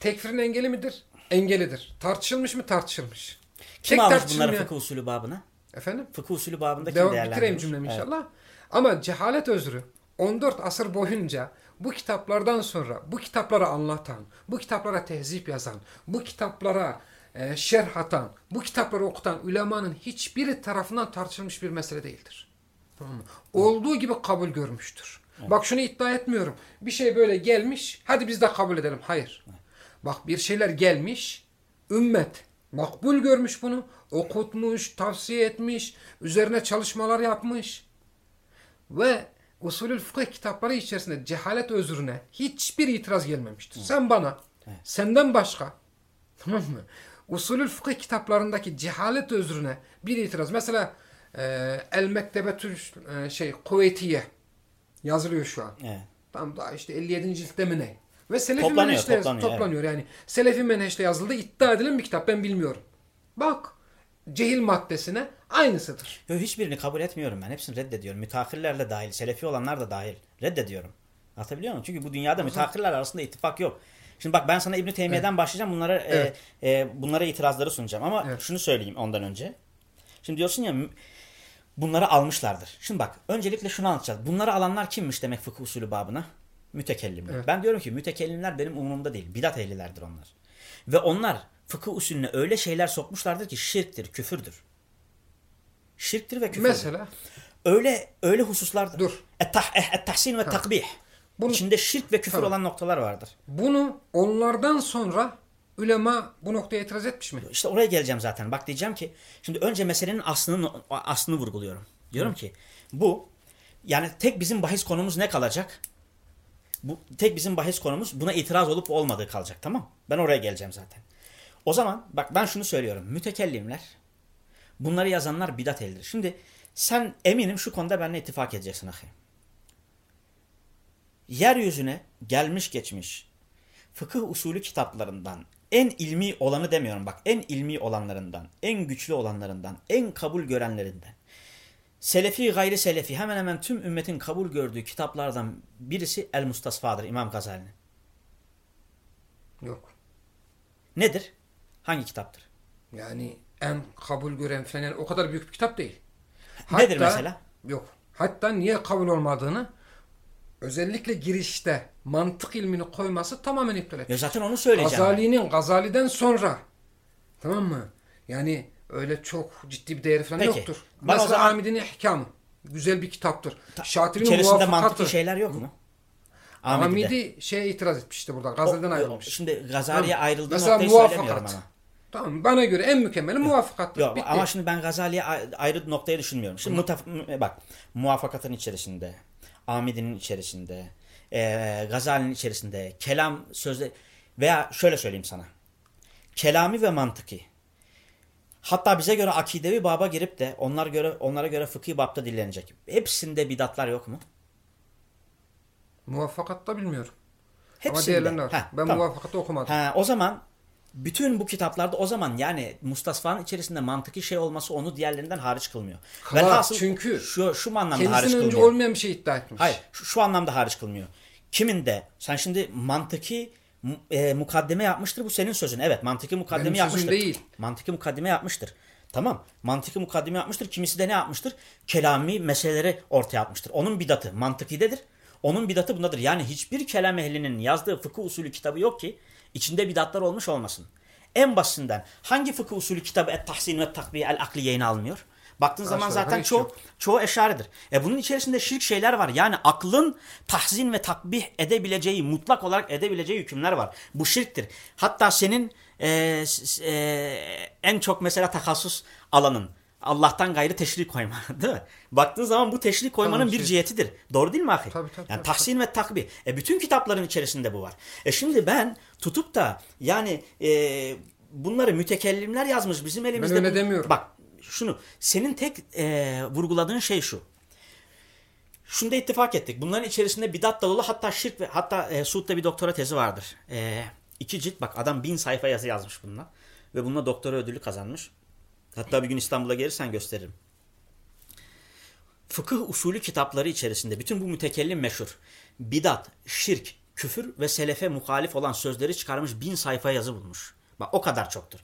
tekfirin engeli midir? Engelidir. Tartışılmış mı? Tartışılmış. Kim Tek almış bunları fıkıh usulü babına? Efendim? Fıkıh usulü babında kim Devam bitireyim değerlendirmiş? cümlemi Evet. inşallah. Ama cehalet özrü 14 asır boyunca bu kitaplardan sonra bu kitapları anlatan, bu kitaplara tehzip yazan, bu kitaplara e, şerh atan, bu kitapları okutan ulemanın hiçbiri tarafından tartışılmış bir mesele değildir. Tamam mı? Olduğu gibi kabul görmüştür. Bak şunu iddia etmiyorum. Bir şey böyle gelmiş, hadi biz de kabul edelim. Hayır. Bak bir şeyler gelmiş, ümmet makbul görmüş bunu, okutmuş, tavsiye etmiş, üzerine çalışmalar yapmış. Ve usulül fıkıh kitapları içerisinde cehalet özrüne hiçbir itiraz gelmemiştir. Sen bana, senden başka, tamam mı? Usulül fıkıh kitaplarındaki cehalet özrüne bir itiraz. Mesela e, El Mektebetül e, şey Kuveytiye yazılıyor şu an. Evet. Tam daha işte 57. ciltte mi ne? Ve Selefi Toplanıyor, toplanıyor, toplanıyor. Yani Selefi menheşle yazıldı iddia edilen bir kitap ben bilmiyorum. Bak cehil maddesine aynısıdır. Yo, hiçbirini kabul etmiyorum ben. Hepsini reddediyorum. Müteahhirler de dahil. Selefi olanlar da dahil. Reddediyorum. Anlatabiliyor muyum? Çünkü bu dünyada müteahhirler arasında ittifak yok. Şimdi bak ben sana İbn Teymiye'den başlayacağım. Bunlara e, Evet. e, bunlara itirazları sunacağım ama Evet. şunu söyleyeyim ondan önce. Şimdi diyorsun ya bunları almışlardır. Şimdi bak öncelikle şunu anlatacağız. Bunları alanlar kimmiş demek fıkıh usulü babına? Mütekellimler. Evet. Ben diyorum ki mütekellimler benim umurumda değil. Bidat ehlilerdir onlar. Ve onlar fıkıh usulüne öyle şeyler sokmuşlardır ki şirktir, küfürdür. Şirktir ve küfürdür. Mesela Öyle öyle hususlardır. Dur. Et-tah- eh, Et-tahsin ve takbih. Bunu- İçinde şirk ve küfür Tamam. olan noktalar vardır. bunu onlardan sonra ulema bu noktaya itiraz etmiş mi? İşte oraya geleceğim zaten. Bak diyeceğim ki şimdi önce meselenin aslını aslını vurguluyorum. Diyorum ki bu yani tek bizim bahis konumuz ne kalacak? Bu tek bizim bahis konumuz buna itiraz olup olmadığı kalacak tamam? Ben oraya geleceğim zaten. O zaman bak ben şunu söylüyorum. Mütekellimler bunları yazanlar bidat ehlidir. Şimdi sen eminim şu konuda benimle ittifak edeceksin ahi. Yeryüzüne gelmiş geçmiş fıkıh usulü kitaplarından en ilmi olanı demiyorum bak en ilmi olanlarından, en güçlü olanlarından, en kabul görenlerinden. Selefi gayri selefi hemen hemen tüm ümmetin kabul gördüğü kitaplardan birisi El Mustasfa'dır İmam Gazali'nin. Yok. Nedir? Hangi kitaptır? Yani en kabul gören falan yani o kadar büyük bir kitap değil. Nedir mesela? Yok. Hatta niye kabul olmadığını özellikle girişte mantık ilmini koyması tamamen iptal Ya etmiş. zaten onu söyleyeceğim. Gazali'nin Gazali'den sonra tamam mı? Yani öyle çok ciddi bir değeri falan Peki. yoktur. Ben Mesela zaman- Hamid'in İhkamı. Güzel bir kitaptır. Şatibi'nin İçerisinde mantıklı şeyler yok mu? Ahmedi'de. Hamidi şeye itiraz etmişti burada. Gazali'den O- ayrılmış. Şimdi Gazali'ye ayrıldığı Mesela noktayı söylemiyorum ama. Tamam bana göre en mükemmeli muvafakattır. Yok Bitti. ama şimdi ben Gazali'ye ay- ayrı noktayı düşünmüyorum. Şimdi mutaf- mu- bak muvafakatın içerisinde, Amidi'nin içerisinde, eee Gazali'nin içerisinde, kelam sözde veya şöyle söyleyeyim sana. Kelami ve mantıki. Hatta bize göre akidevi baba girip de onlar göre onlara göre fıkhi babda dillenecek. Hepsinde bidatlar yok mu? Muvafakatta bilmiyorum. Ama Hepsinde. diğerlerinde var. Ha, ben tamam. muvafakatı okumadım. Ha, o zaman bütün bu kitaplarda o zaman yani Mustafa'nın içerisinde mantıki şey olması onu diğerlerinden hariç kılmıyor. Kılar, Velhasıl çünkü şu, şu anlamda hariç Kendisinden önce kılmıyor. olmayan bir şey iddia etmiş. Hayır şu, şu anlamda hariç kılmıyor. Kiminde sen şimdi mantıki e, mukaddeme yapmıştır bu senin sözün. Evet mantıki mukaddeme Benim yapmıştır. değil. Mantıki mukaddeme yapmıştır. Tamam. Mantıki mukaddeme yapmıştır. Kimisi de ne yapmıştır? Kelami meseleleri ortaya atmıştır. Onun bidatı mantıkidedir. Onun bidatı bundadır. Yani hiçbir kelam ehlinin yazdığı fıkıh usulü kitabı yok ki içinde bidatlar olmuş olmasın. En basitinden hangi fıkıh usulü kitabı et-tahsin ve takviye el-akliye'ni almıyor? Baktığın zaman Aşağı yukarı zaten çoğu, yok. çoğu eşaridir. E bunun içerisinde şirk şeyler var. Yani aklın tahzin ve takbih edebileceği, mutlak olarak edebileceği hükümler var. Bu şirktir. Hatta senin e, e, en çok mesela takassus alanın Allah'tan gayrı teşrik koyma değil mi? Baktığın zaman bu teşrik koymanın Tamam, bir şey- cihetidir. Doğru değil mi ahi? Tabii, tabii, Yani tabii, tahsin ve takbih. E bütün kitapların içerisinde bu var. E şimdi ben tutup da yani e, bunları mütekellimler yazmış bizim elimizde. öyle bu- demiyorum. Bak şunu senin tek e, vurguladığın şey şu. Şunda ittifak ettik. Bunların içerisinde bidat da dolu hatta şirk ve hatta e, Suud'da bir doktora tezi vardır. E, iki cilt bak adam bin sayfa yazı yazmış bununla. Ve bununla doktora ödülü kazanmış. Hatta bir gün İstanbul'a gelirsen gösteririm. Fıkıh usulü kitapları içerisinde bütün bu mütekellim meşhur. Bidat, şirk, küfür ve selefe muhalif olan sözleri çıkarmış bin sayfa yazı bulmuş. Bak o kadar çoktur.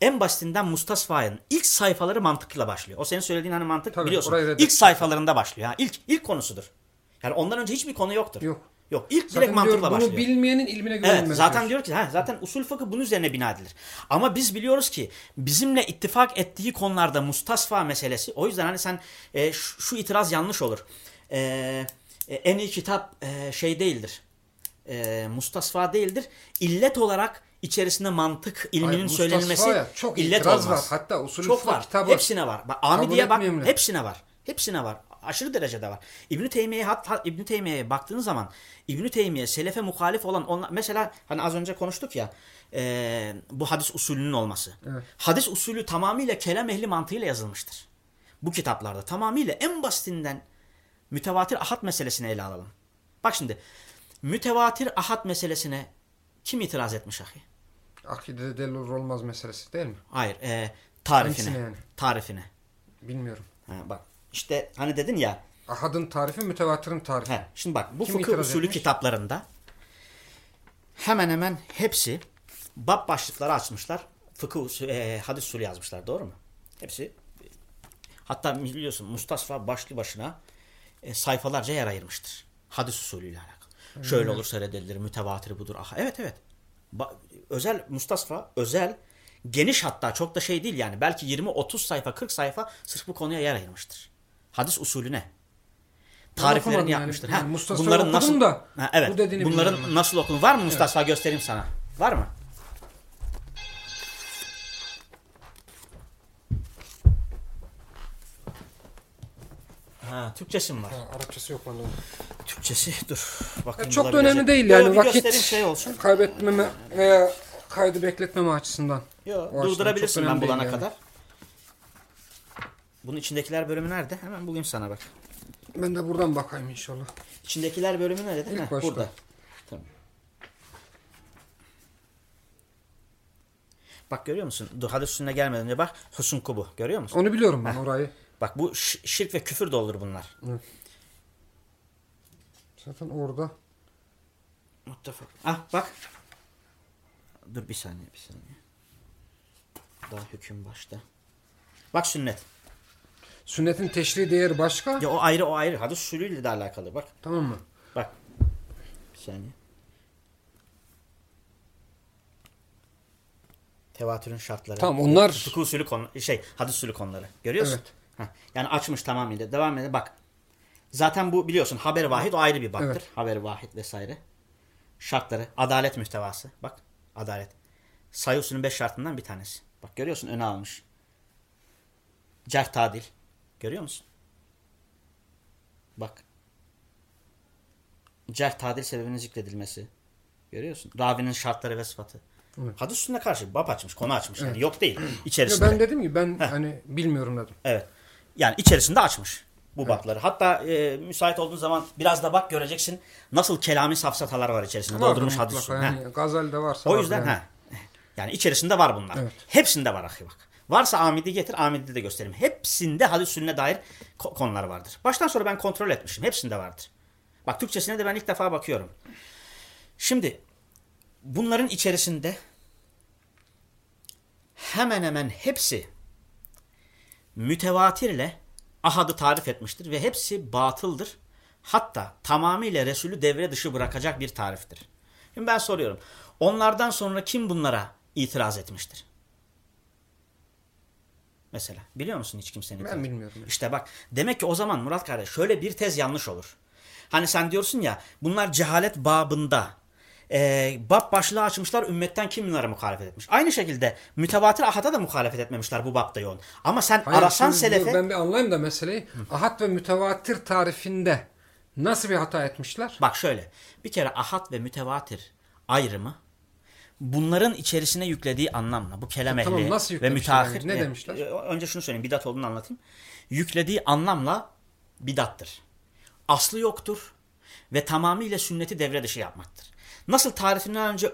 En basitinden Mustasfa'nın ilk sayfaları mantıkla başlıyor. O senin söylediğin hani mantık Tabii, biliyorsun. İlk sayfalarında başlıyor. Ha, ilk ilk konusudur. Yani ondan önce hiçbir konu yoktur. Yok. Yok. İlk Zaten direkt diyor, mantıkla bunu başlıyor. bilmeyenin ilmine Evet güvenilmez. zaten diyor. diyor ki ha, zaten usul fıkıh bunun üzerine bina edilir. Ama biz biliyoruz ki bizimle ittifak ettiği konularda mustasfa meselesi o yüzden hani sen e, şu, şu itiraz yanlış olur. E, e, en iyi kitap e, şey değildir. E, mustasfa değildir. İllet olarak içerisinde mantık ilminin Hayır, söylenmesi Mustasfa'ya çok illet olmaz. var. Hatta usulü çok var. kitabı Hepsine var. Bak, Amidi'ye bak hepsine var. Hepsine var. Aşırı derecede var. İbn Teymiye hatta İbn Teymiye'ye baktığın zaman İbn Teymiye selefe muhalif olan onlar, mesela hani az önce konuştuk ya e, bu hadis usulünün olması. Evet. Hadis usulü tamamıyla kelam ehli mantığıyla yazılmıştır. Bu kitaplarda tamamıyla en basitinden mütevatir ahad meselesini ele alalım. Bak şimdi mütevatir ahad meselesine kim itiraz etmiş ahi? Akidede delil olmaz meselesi değil mi? Hayır, e, tarifine. Hangisine yani? Tarifine. Bilmiyorum. Ha, bak işte hani dedin ya Ahadın tarifi mütevatirin tarifi. He, şimdi bak bu Kim fıkıh usulü etmiş? kitaplarında hemen hemen hepsi bab başlıkları açmışlar. Fıkıh usulü, e, hadis usulü yazmışlar doğru mu? Hepsi hatta biliyorsun Mustasfa başlı başına e, sayfalarca yer ayırmıştır. Hadis usulüyle alakalı. Şöyle olursa reddedilir, mütevatir budur. Aha, evet evet. Ba- özel Mustasfa özel geniş hatta çok da şey değil yani. Belki 20-30 sayfa 40 sayfa sırf bu konuya yer ayırmıştır. Hadis usulüne tariflerini yani. yapmıştır. Yani ha, Mustafa'yı bunların nasıl da ha, evet. bu dediğini bunların bilmiyorum nasıl okunur? Var mı Mustafa göstereyim sana? Var mı? Ha, Türkçesi mi var? Ha, Arapçası yok bende. Türkçesi dur. Bakayım Ya çok da önemli değil Yo, yani bir vakit şey olsun. kaybetmeme veya kaydı bekletmeme açısından. Yo, açıdan durdurabilirsin ben bulana yani. kadar. Bunun içindekiler bölümü nerede? Hemen bulayım sana bak. Ben de buradan bakayım inşallah. İçindekiler bölümü nerede? İlk Heh, başta. burada. Tamam. Bak görüyor musun? Dur hadis üstüne gelmeden önce bak. Husun kubu. Görüyor musun? Onu biliyorum ben orayı. Bak bu şirk ve küfür de olur bunlar. Zaten orada. Muttefak. Ah bak. Dur bir saniye bir saniye. Daha hüküm başta. Bak sünnet. Sünnetin teşri değeri başka. Ya o ayrı o ayrı. Hadis usulüyle de alakalı bak. Tamam mı? Bak saniye. Tevatürün şartları. Tamam onlar Fıkıh usulü konu, şey hadis usulü konuları. Görüyorsun? Evet. Heh, yani açmış tamamıyla. Devam edelim. Bak. Zaten bu biliyorsun haber vahid o ayrı bir baktır. Evet. Haber vahid vesaire. Şartları. Adalet mühtevası. Bak. Adalet. Sayı usulünün beş şartından bir tanesi. Bak görüyorsun öne almış. Cerh tadil. Görüyor musun? Bak. Cerh tadil sebebinin zikredilmesi. Görüyorsun. Ravinin şartları ve sıfatı. Evet. Hadis usulüne karşı bab açmış, konu açmış. Yani Evet. yok değil. Ya İçerisinde. ben dedim ki ben hani bilmiyorum dedim. Evet. Yani içerisinde açmış bu babları. Hatta e, müsait olduğun zaman biraz da bak göreceksin nasıl kelami safsatalar var içerisinde. Doldurmuş Vardır hadis. Yani. Gazel'de varsa O yüzden yani. ha. Yani içerisinde var bunlar. Evet. Hepsinde var ahi bak. Varsa amidi getir, amidi de göstereyim. Hepsinde hadis usulüne dair ko- konular vardır. Baştan sonra ben kontrol etmişim. Hepsinde vardır. Bak Türkçesine de ben ilk defa bakıyorum. Şimdi bunların içerisinde hemen hemen hepsi mütevatirle ahadı tarif etmiştir ve hepsi batıldır. Hatta tamamıyla Resulü devre dışı bırakacak bir tariftir. Şimdi ben soruyorum. Onlardan sonra kim bunlara itiraz etmiştir? Mesela biliyor musun hiç kimsenin Ben itirazı? bilmiyorum. İşte bak demek ki o zaman Murat kardeş şöyle bir tez yanlış olur. Hani sen diyorsun ya bunlar cehalet babında e, bab başlığı açmışlar ümmetten kim bunlara muhalefet etmiş. Aynı şekilde mütevatir ahada da muhalefet etmemişler bu babda yoğun. Ama sen Hayır, arasan selefe Ben bir anlayayım da meseleyi. Ahad ve mütevatir tarifinde nasıl bir hata etmişler? bak şöyle bir kere ahad ve mütevatir ayrımı bunların içerisine yüklediği anlamla bu kelam Tamam, ehli nasıl ve yüklemişler müteahhir? Ne demişler? Önce şunu söyleyeyim bidat olduğunu anlatayım. Yüklediği anlamla bidattır. Aslı yoktur ve tamamıyla sünneti devre dışı yapmaktır. Nasıl tarifinden önce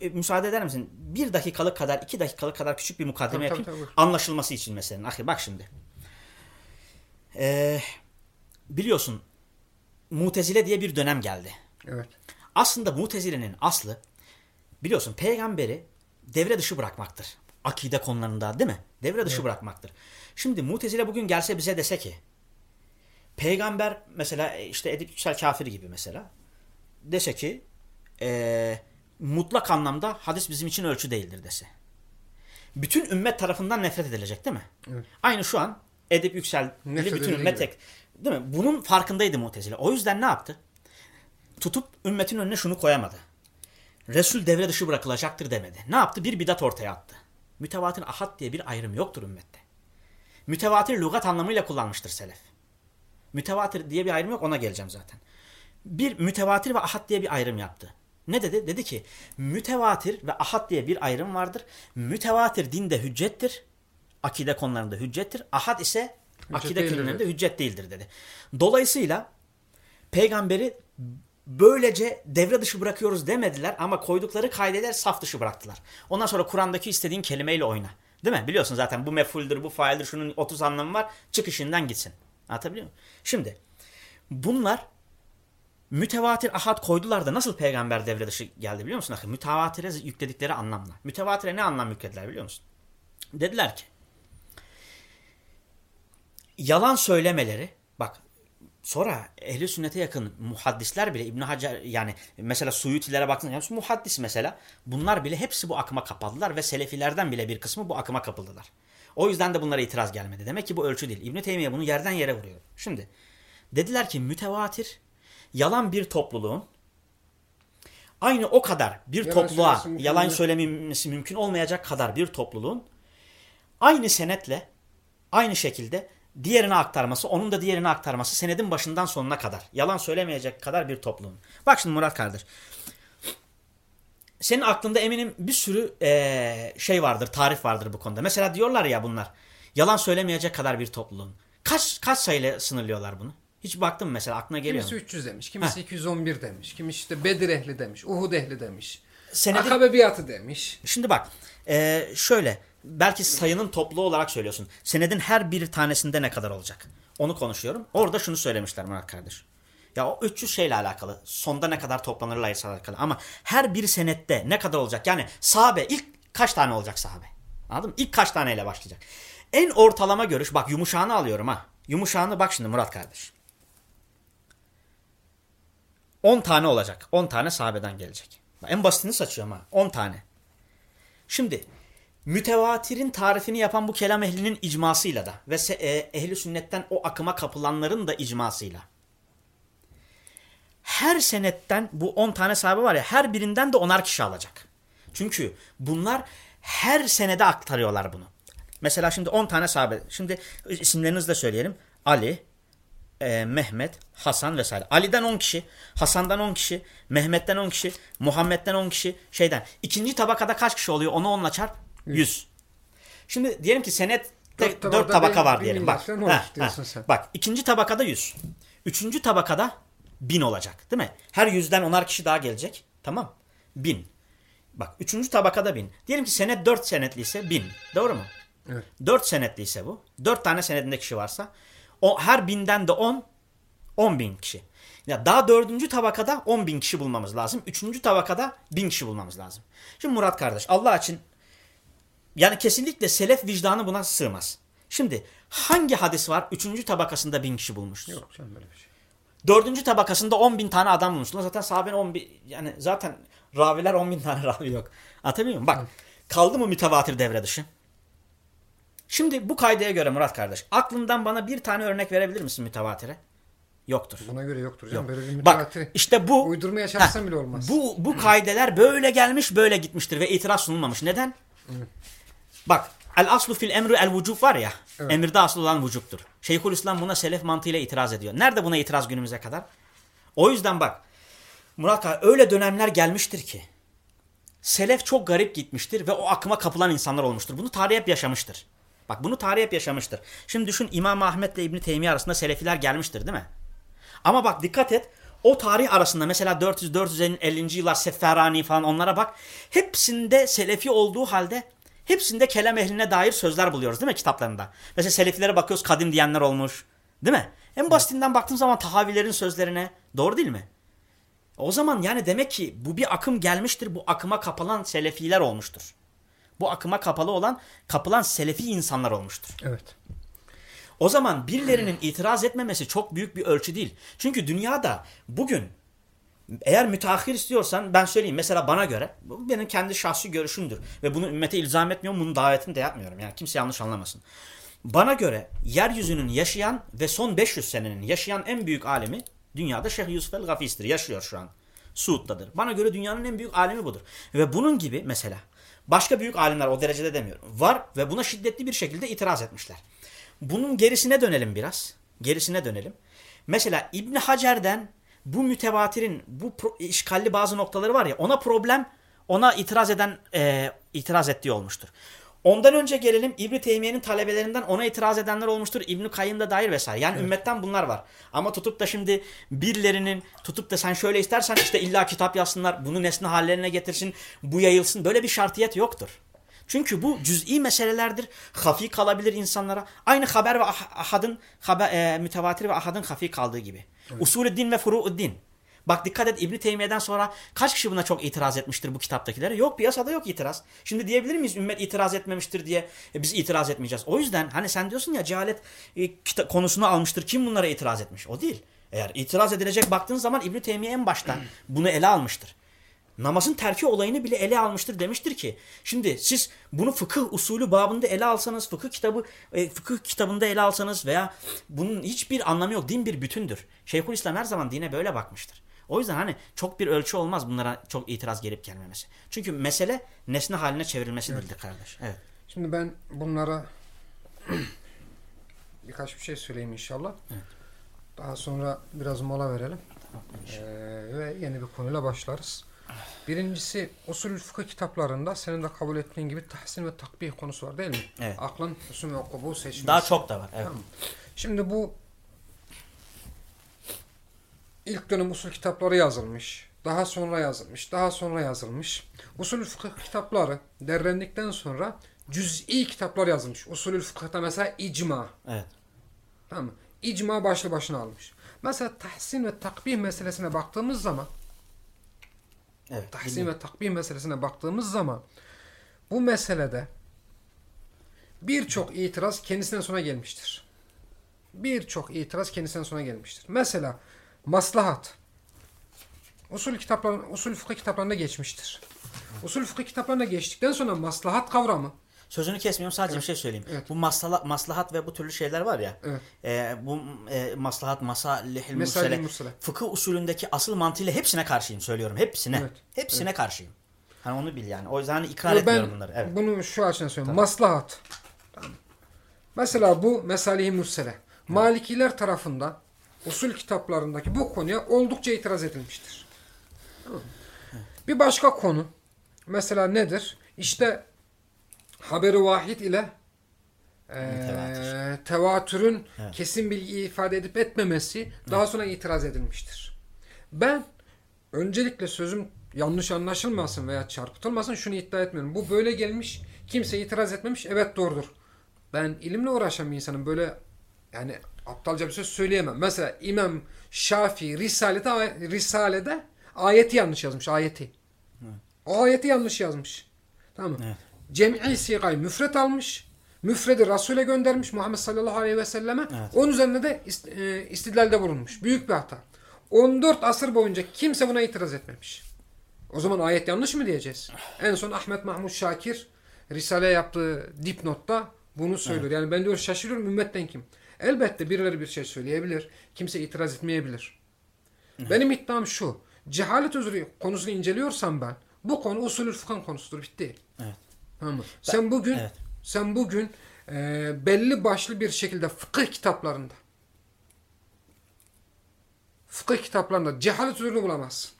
e, müsaade eder misin? Bir dakikalık kadar, iki dakikalık kadar küçük bir mukaddime Tabii, tabii, yapayım. buyur. anlaşılması için meselenin. Ahi bak şimdi. Ee, biliyorsun Mutezile diye bir dönem geldi. Evet. Aslında Mutezile'nin aslı biliyorsun peygamberi devre dışı bırakmaktır. Akide konularında değil mi? Devre dışı bırakmaktır. Şimdi Mutezile bugün gelse bize dese ki peygamber mesela e, işte Edip Yüksel kafiri gibi mesela dese ki e, mutlak anlamda hadis bizim için ölçü değildir dese. Bütün ümmet tarafından nefret edilecek değil mi? Evet. Aynı şu an Edip Yüksel bütün ümmet tek. Değil mi? Bunun farkındaydı Mutezile. O yüzden ne yaptı? Tutup ümmetin önüne şunu koyamadı. Resul devre dışı bırakılacaktır demedi. Ne yaptı? Bir bidat ortaya attı. Mütevatir ahad diye bir ayrım yoktur ümmette. Mütevatir lügat anlamıyla kullanmıştır selef. Mütevatir diye bir ayrım yok ona geleceğim zaten. Bir mütevatir ve ahad diye bir ayrım yaptı. Ne dedi? Dedi ki mütevatir ve ahad diye bir ayrım vardır. Mütevatir dinde hüccettir. Akide konularında hüccettir. Ahad ise akide değildir konularında hüccet değildir dedi. Dolayısıyla peygamberi böylece devre dışı bırakıyoruz demediler ama koydukları kaideler saf dışı bıraktılar. Ondan sonra Kur'an'daki istediğin kelimeyle oyna. Değil mi? Biliyorsun zaten bu mefuldur, bu faildir, şunun 30 anlamı var. Çık işinden gitsin. Anlatabiliyor muyum? Şimdi bunlar mütevatir ahad koydular da nasıl peygamber devre dışı geldi biliyor musun? Mütevatire yükledikleri anlamla. Mütevatire ne anlam yüklediler biliyor musun? Dediler ki yalan söylemeleri sonra ehli sünnete yakın muhaddisler bile İbn Hacer yani mesela Suyutilere baktığında yani muhaddis mesela bunlar bile hepsi bu akıma kapıldılar ve selefilerden bile bir kısmı bu akıma kapıldılar. O yüzden de bunlara itiraz gelmedi. Demek ki bu ölçü değil. İbn Teymiye bunu yerden yere vuruyor. Şimdi dediler ki mütevatir yalan bir topluluğun aynı o kadar bir Yalan topluluğa yalan söylemesi mümkün olmayacak kadar bir topluluğun aynı senetle aynı şekilde diğerine aktarması, onun da diğerine aktarması senedin başından sonuna kadar. Yalan söylemeyecek kadar bir toplum. Bak şimdi Murat kardeş. Senin aklında eminim bir sürü eee, şey vardır, tarif vardır bu konuda. Mesela diyorlar ya bunlar. Yalan söylemeyecek kadar bir topluluğun. Kaç kaç sayıyla sınırlıyorlar bunu? Hiç baktın mı mesela aklına geliyor Kimisi mu? 300 demiş, kimisi 211 demiş, kimisi işte Bedir ehli demiş, Uhud ehli demiş, Senedin- Akabe biatı demiş. Şimdi bak eee, şöyle belki sayının toplu olarak söylüyorsun. Senedin her bir tanesinde ne kadar olacak? Onu konuşuyorum. Orada şunu söylemişler Murat kardeş. Ya o 300 şeyle alakalı. Sonda ne kadar toplanırla alakalı. Ama her bir senette ne kadar olacak? Yani sahabe ilk kaç tane olacak sahabe? Anladın mı? İlk kaç taneyle başlayacak? En ortalama görüş bak yumuşağını alıyorum ha. Yumuşağını bak şimdi Murat kardeş. 10 tane olacak. 10 tane sahabeden gelecek. En basitini saçıyorum ha. 10 tane. Şimdi mütevatirin tarifini yapan bu kelam ehlinin icmasıyla da ve e, ehli sünnetten o akıma kapılanların da icmasıyla. Her senetten bu 10 tane sahabe var ya her birinden de onar kişi alacak. Çünkü bunlar her senede aktarıyorlar bunu. Mesela şimdi 10 tane sahabe. Şimdi isimlerinizi de söyleyelim. Ali, e, Mehmet, Hasan vesaire. Ali'den 10 kişi, Hasan'dan 10 kişi, Mehmet'ten 10 kişi, Muhammed'den 10 kişi, şeyden. İkinci tabakada kaç kişi oluyor? Onu onunla çarp. 100. Şimdi diyelim ki senette Dört 4 tabakada tabaka var diyelim. Bak. Ha, ha. sen. Bak ikinci tabakada 100. Üçüncü tabakada 1000 olacak. Değil mi? Her yüzden onar kişi daha gelecek. Tamam. 1000. Bak üçüncü tabakada 1000. Diyelim ki senet 4 senetliyse 1000. Doğru mu? Evet. 4 senetliyse bu. 4 tane senedinde kişi varsa o her binden de 10 10 bin kişi. Ya daha dördüncü tabakada 10 bin kişi bulmamız lazım. Üçüncü tabakada 1000 kişi bulmamız lazım. Şimdi Murat kardeş Allah için yani kesinlikle selef vicdanı buna sığmaz. Şimdi hangi hadis var? Üçüncü tabakasında 1000 kişi bulmuşuz. Yok canım böyle bir şey. Dördüncü tabakasında 10 bin tane adam bulmuşlar. Zaten sahabenin 10 bin, yani zaten raviler 10 bin tane ravi yok. Anlatabiliyor muyum? Bak kaldı mı mütevatir devre dışı? Şimdi bu kaydaya göre Murat kardeş aklından bana bir tane örnek verebilir misin mütevatire? Yoktur. Buna göre yoktur canım. Böyle bir Bak işte bu Uydurmaya çalışsan Heh, bile olmaz. Bu bu kaideler böyle gelmiş böyle gitmiştir ve itiraz sunulmamış. Neden? Bak el aslu fil emri el vücub var ya. Evet. Emirde asıl olan vücuptur. Şeyhülislam buna selef mantığıyla itiraz ediyor. Nerede buna itiraz günümüze kadar? O yüzden bak Murat Kaya, öyle dönemler gelmiştir ki selef çok garip gitmiştir ve o akıma kapılan insanlar olmuştur. Bunu tarih hep yaşamıştır. Bak bunu tarih hep yaşamıştır. Şimdi düşün İmam Ahmet ile İbni Teymiye arasında selefiler gelmiştir değil mi? Ama bak dikkat et. O tarih arasında mesela 400-450. yıllar Seferani falan onlara bak. Hepsinde selefi olduğu halde hepsinde kelam ehline dair sözler buluyoruz değil mi kitaplarında? Mesela selefilere bakıyoruz kadim diyenler olmuş. Değil mi? En basitinden baktığın zaman tahavilerin sözlerine doğru değil mi? O zaman yani demek ki bu bir akım gelmiştir. Bu akıma kapalan selefiler olmuştur. Bu akıma kapalı olan, kapılan selefi insanlar olmuştur. Evet. O zaman birilerinin itiraz etmemesi çok büyük bir ölçü değil. Çünkü dünyada bugün eğer müteahhir istiyorsan ben söyleyeyim mesela bana göre bu benim kendi şahsi görüşümdür ve bunu ümmete ilzam etmiyorum bunun davetini de yapmıyorum yani kimse yanlış anlamasın. Bana göre yeryüzünün yaşayan ve son 500 senenin yaşayan en büyük alimi dünyada Şeyh Yusuf el Gafis'tir. Yaşıyor şu an. Suud'dadır. Bana göre dünyanın en büyük alimi budur. Ve bunun gibi mesela başka büyük alimler o derecede demiyorum. Var ve buna şiddetli bir şekilde itiraz etmişler. Bunun gerisine dönelim biraz. Gerisine dönelim. Mesela İbn Hacer'den bu mütevatirin bu pro- işgalli bazı noktaları var ya ona problem ona itiraz eden e, itiraz ettiği olmuştur. Ondan önce gelelim İbn Teymiye'nin talebelerinden ona itiraz edenler olmuştur. İbn Kayyım'da dair vesaire. Yani ümmetten bunlar var. Ama tutup da şimdi birilerinin tutup da sen şöyle istersen işte illa kitap yazsınlar, bunu nesne hallerine getirsin, bu yayılsın. Böyle bir şartiyet yoktur. Çünkü bu cüz'i meselelerdir. Hafi kalabilir insanlara. Aynı haber ve ah- ahadın haber, e, mütevatir ve ahadın hafi kaldığı gibi. Usulü din ve furu'u din. Bak dikkat et İbn Teymiye'den sonra kaç kişi buna çok itiraz etmiştir bu kitaptakilere? Yok piyasada yok itiraz. Şimdi diyebilir miyiz ümmet itiraz etmemiştir diye e, biz itiraz etmeyeceğiz. O yüzden hani sen diyorsun ya cehalet e, konusunu almıştır. Kim bunlara itiraz etmiş? O değil. Eğer itiraz edilecek baktığın zaman İbn Teymiye en başta bunu ele almıştır namazın terki olayını bile ele almıştır demiştir ki şimdi siz bunu fıkıh usulü babında ele alsanız fıkıh kitabı e, fıkıh kitabında ele alsanız veya bunun hiçbir anlamı yok din bir bütündür. Şeyhülislam her zaman dine böyle bakmıştır. O yüzden hani çok bir ölçü olmaz bunlara çok itiraz gelip gelmemesi. Çünkü mesele nesne haline çevrilmesi değildir kardeş. Evet. Şimdi ben bunlara birkaç bir şey söyleyeyim inşallah. Daha sonra biraz mola verelim. Ee, ve yeni bir konuyla başlarız. Birincisi usul fıkıh kitaplarında senin de kabul ettiğin gibi tahsin ve takbih konusu var değil mi? Evet. Aklın hüsnü ve kubu seçmesi. Daha çok da var. Evet. Tamam. Şimdi bu ilk dönem usul kitapları yazılmış. Daha sonra yazılmış. Daha sonra yazılmış. Usul fıkıh kitapları derlendikten sonra cüz'i kitaplar yazılmış. Usulü fıkıhta mesela icma. Evet. Tamam mı? İcma başlı başına almış. Mesela tahsin ve takbih meselesine baktığımız zaman Evet. tahsin ve takbih meselesine baktığımız zaman bu meselede birçok itiraz kendisinden sonra gelmiştir. Birçok itiraz kendisinden sonra gelmiştir. Mesela maslahat. usul kitapların usul fıkıh kitaplarında geçmiştir. Usul fıkıh kitaplarında geçtikten sonra maslahat kavramı Sözünü kesmiyorum sadece bir şey söyleyeyim. Bu masala, maslahat ve bu türlü şeyler var ya. Evet. e, bu e, maslahat, masalihil mursele. fıkıh usulündeki asıl mantığıyla hepsine karşıyım söylüyorum. Hepsine. Evet. Hepsine karşıyım. Hani onu bil yani. O yüzden hani ikrar Yo, etmiyorum bunları. Evet. bunu şu açıdan söylüyorum. Maslahat. Tamam. Mesela bu Mesalihi Mursele. Malikiler tarafından usul kitaplarındaki bu konuya oldukça itiraz edilmiştir. Tamam. Bir başka konu. Mesela nedir? İşte haberi vahid ile Tevatür. tevatürün Evet. kesin bilgi ifade edip etmemesi daha sonra itiraz edilmiştir. Ben öncelikle sözüm yanlış anlaşılmasın veya çarpıtılmasın şunu iddia etmiyorum. Bu böyle gelmiş, kimse itiraz etmemiş. Evet doğrudur. Ben ilimle uğraşan bir insanım. Böyle yani aptalca bir söz söyleyemem. Mesela İmam Şafii Risale'de, Risale'de ayeti yanlış yazmış. Ayeti. O ayeti yanlış yazmış. Tamam mı? Evet. Cem'i sigayı müfret almış. Müfredi Resul'e göndermiş Muhammed sallallahu aleyhi ve selleme. Evet. Onun üzerine de e, istidlalde bulunmuş. Büyük bir hata. 14 asır boyunca kimse buna itiraz etmemiş. O zaman ayet yanlış mı diyeceğiz? En son Ahmet Mahmut Şakir Risale yaptığı dipnotta bunu söylüyor. Yani ben diyor şaşırıyorum ümmetten kim? Elbette birileri bir şey söyleyebilir. Kimse itiraz etmeyebilir. Benim iddiam şu. Cehalet özrü konusunu inceliyorsam ben bu konu usulü fıkhın konusudur. Bitti. Evet. Tamam? Sen bugün evet. sen bugün e, belli başlı bir şekilde fıkıh kitaplarında fıkıh kitaplarında cehalet özrünü bulamazsın.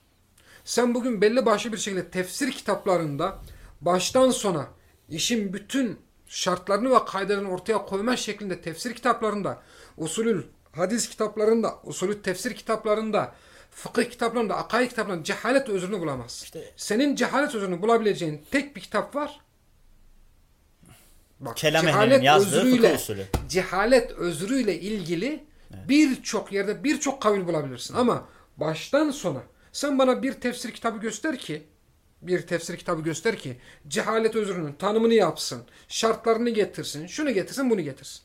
Sen bugün belli başlı bir şekilde tefsir kitaplarında baştan sona işin bütün şartlarını ve kayderini ortaya koyma şeklinde tefsir kitaplarında, usulül hadis kitaplarında, usulü tefsir kitaplarında, fıkıh kitaplarında, akaid kitaplarında cehalet özrünü bulamazsın. İşte- Senin cehalet özrünü bulabileceğin tek bir kitap var. Bak, Kelam cehalet ehlinin yazdığı özrüyle- fıkıh usulü. cehalet özrüyle ilgili birçok yerde birçok kavil bulabilirsin. Ama baştan sona sen bana bir tefsir kitabı göster ki bir tefsir kitabı göster ki cehalet özrünün tanımını yapsın, şartlarını getirsin, şunu getirsin, bunu getirsin.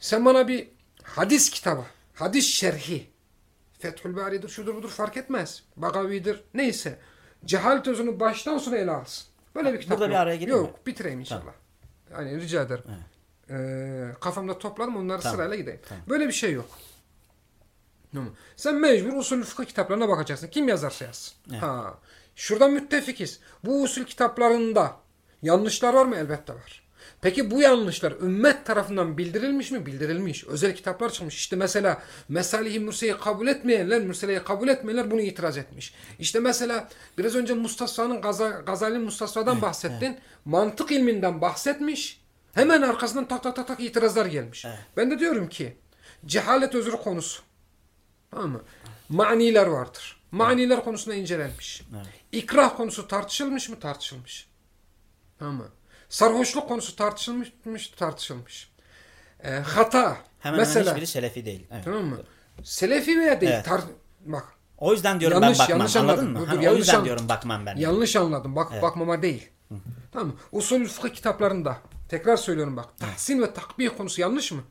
Sen bana bir hadis kitabı, hadis şerhi, Fethül Bari'dir, şudur budur fark etmez. Bagavi'dir, neyse. Cehalet özünü baştan sona ele alsın. Böyle bir kitap Burada yok. bir araya Yok, bitireyim inşallah. Yani rica ederim. Ee, kafamda topladım onları Tamam. sırayla gideyim. Tamam. Böyle bir şey yok. Tamam. Sen mecbur usul fıkıh kitaplarına bakacaksın. Kim yazarsa yazsın. Evet. Ha. Şurada müttefikiz. Bu usul kitaplarında yanlışlar var mı? Elbette var. Peki bu yanlışlar ümmet tarafından bildirilmiş mi? Bildirilmiş. Özel kitaplar çıkmış. İşte mesela Mesalihi Mürse'yi kabul etmeyenler, Mürsele'yi kabul etmeyenler bunu itiraz etmiş. İşte mesela biraz önce Mustasfa'nın Gaza, Gazali Mustafa'dan bahsettin. Mantık ilminden bahsetmiş. Hemen arkasından tak tak tak tak itirazlar gelmiş. Evet. Ben de diyorum ki cehalet özrü konusu. Tamam mı? Maniler vardır. Maniler konusunda incelenmiş. Evet. İkrah konusu tartışılmış mı? Tartışılmış. Tamam mı? Sarhoşluk konusu tartışılmış mı? Tartışılmış. Ee, hata. Hemen mesela. hemen hiçbiri selefi değil. Evet. Tamam mı? Selefi veya değil. Evet. tar- bak. O yüzden diyorum Yanlış- ben bakmam. yanlış Anladın anladın. mı? Dur, Hani o yanlış yüzden an- diyorum bakmam ben. Yanlış anladım. Bak Evet. bakmama değil. Tamam mı? Usul fıkıh kitaplarında tekrar söylüyorum bak. Tahsin ve takbih konusu yanlış mı?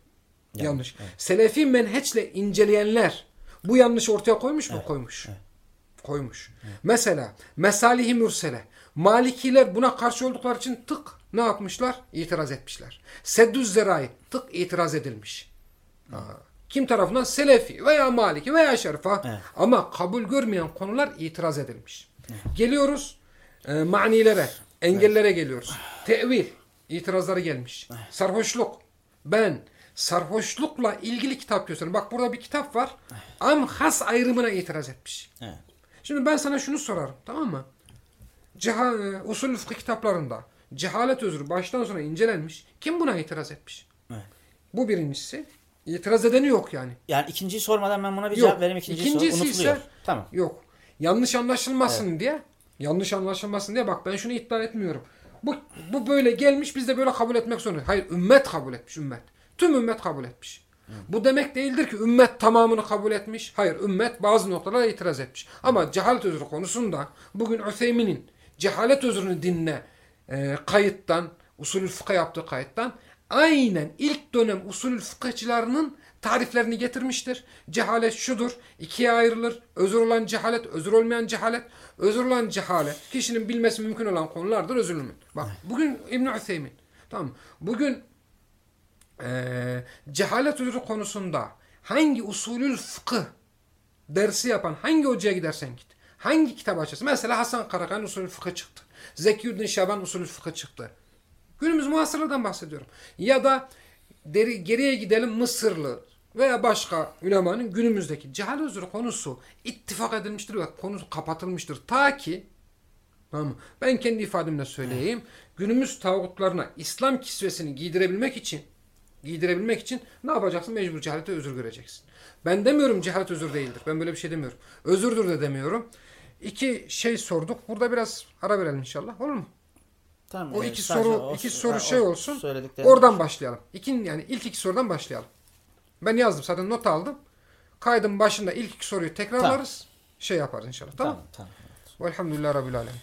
Yanlış. Selefi menheçle inceleyenler bu yanlışı ortaya koymuş mu? Koymuş. Koymuş. Mesela Mesalihi Mürsele. Malikiler buna karşı oldukları için tık ne yapmışlar? İtiraz etmişler. Seddüz Zerai tık itiraz edilmiş. Ha. Kim tarafından? Selefi veya Maliki veya Şerifa. Evet. Ama kabul görmeyen konular itiraz edilmiş. Geliyoruz e, manilere, engellere geliyoruz. Tevil itirazları gelmiş. Sarhoşluk. Ben sarhoşlukla ilgili kitap gösteriyorum. Bak burada bir kitap var. Am has ayrımına itiraz etmiş. Evet. Şimdi ben sana şunu sorarım. Tamam mı? Ceha, e, usul fıkıh kitaplarında cehalet özrü baştan sona incelenmiş. Kim buna itiraz etmiş? Evet. Bu birincisi. İtiraz edeni yok yani. Yani ikinciyi sormadan ben buna bir Yok. cevap vereyim. İkinciyi sor. İkincisi Unutuluyor. ise- Tamam. Yok. Yanlış anlaşılmasın diye. Yanlış anlaşılmasın diye bak ben şunu iddia etmiyorum. Bu, bu böyle gelmiş biz de böyle kabul etmek zorundayız. Hayır ümmet kabul etmiş ümmet. Tüm ümmet kabul etmiş. Bu demek değildir ki ümmet tamamını kabul etmiş. Hayır ümmet bazı noktalara itiraz etmiş. Ama cehalet özrü konusunda bugün Ütheymin'in cehalet özrünü dinle e, kayıttan, usulü fıkha yaptığı kayıttan aynen ilk dönem usulü fıkıhçılarının tariflerini getirmiştir. Cehalet şudur. ikiye ayrılır. Özür olan cehalet, özür olmayan cehalet. Özür olan cehalet kişinin bilmesi mümkün olan konulardır özür olmayan. Bak bugün İbn Ütheymin tamam? Bugün eee cehalet özrü konusunda hangi usulül fıkıh dersi yapan hangi hocaya gidersen git. Hangi kitap açarsın? Mesela Hasan Karakan usulü fıkıh çıktı. Zekiyüddin Şaban usulü fıkıh çıktı. Günümüz muhasırlardan bahsediyorum. Ya da deri, geriye gidelim Mısırlı veya başka ulemanın günümüzdeki cehalet özrü konusu ittifak edilmiştir ve konu kapatılmıştır. Ta ki Tamam mı? Ben kendi ifademle söyleyeyim. Günümüz tağutlarına İslam kisvesini giydirebilmek için giydirebilmek için ne yapacaksın? Mecbur cehalete özür göreceksin. Ben demiyorum cehalet özür değildir. Ben böyle bir şey demiyorum. Özürdür de demiyorum. İki şey sorduk. Burada biraz ara verelim inşallah. Olur mu? Tamam, O iki soru o- iki soru şey olsun. Oradan başlayalım. İkin yani ilk iki sorudan başlayalım. Ben yazdım zaten not aldım. Kaydın başında ilk iki soruyu tekrarlarız. Şey yaparız inşallah. Tamam. Tamam, tamam. Velhamdülillah Rabbil Alemin.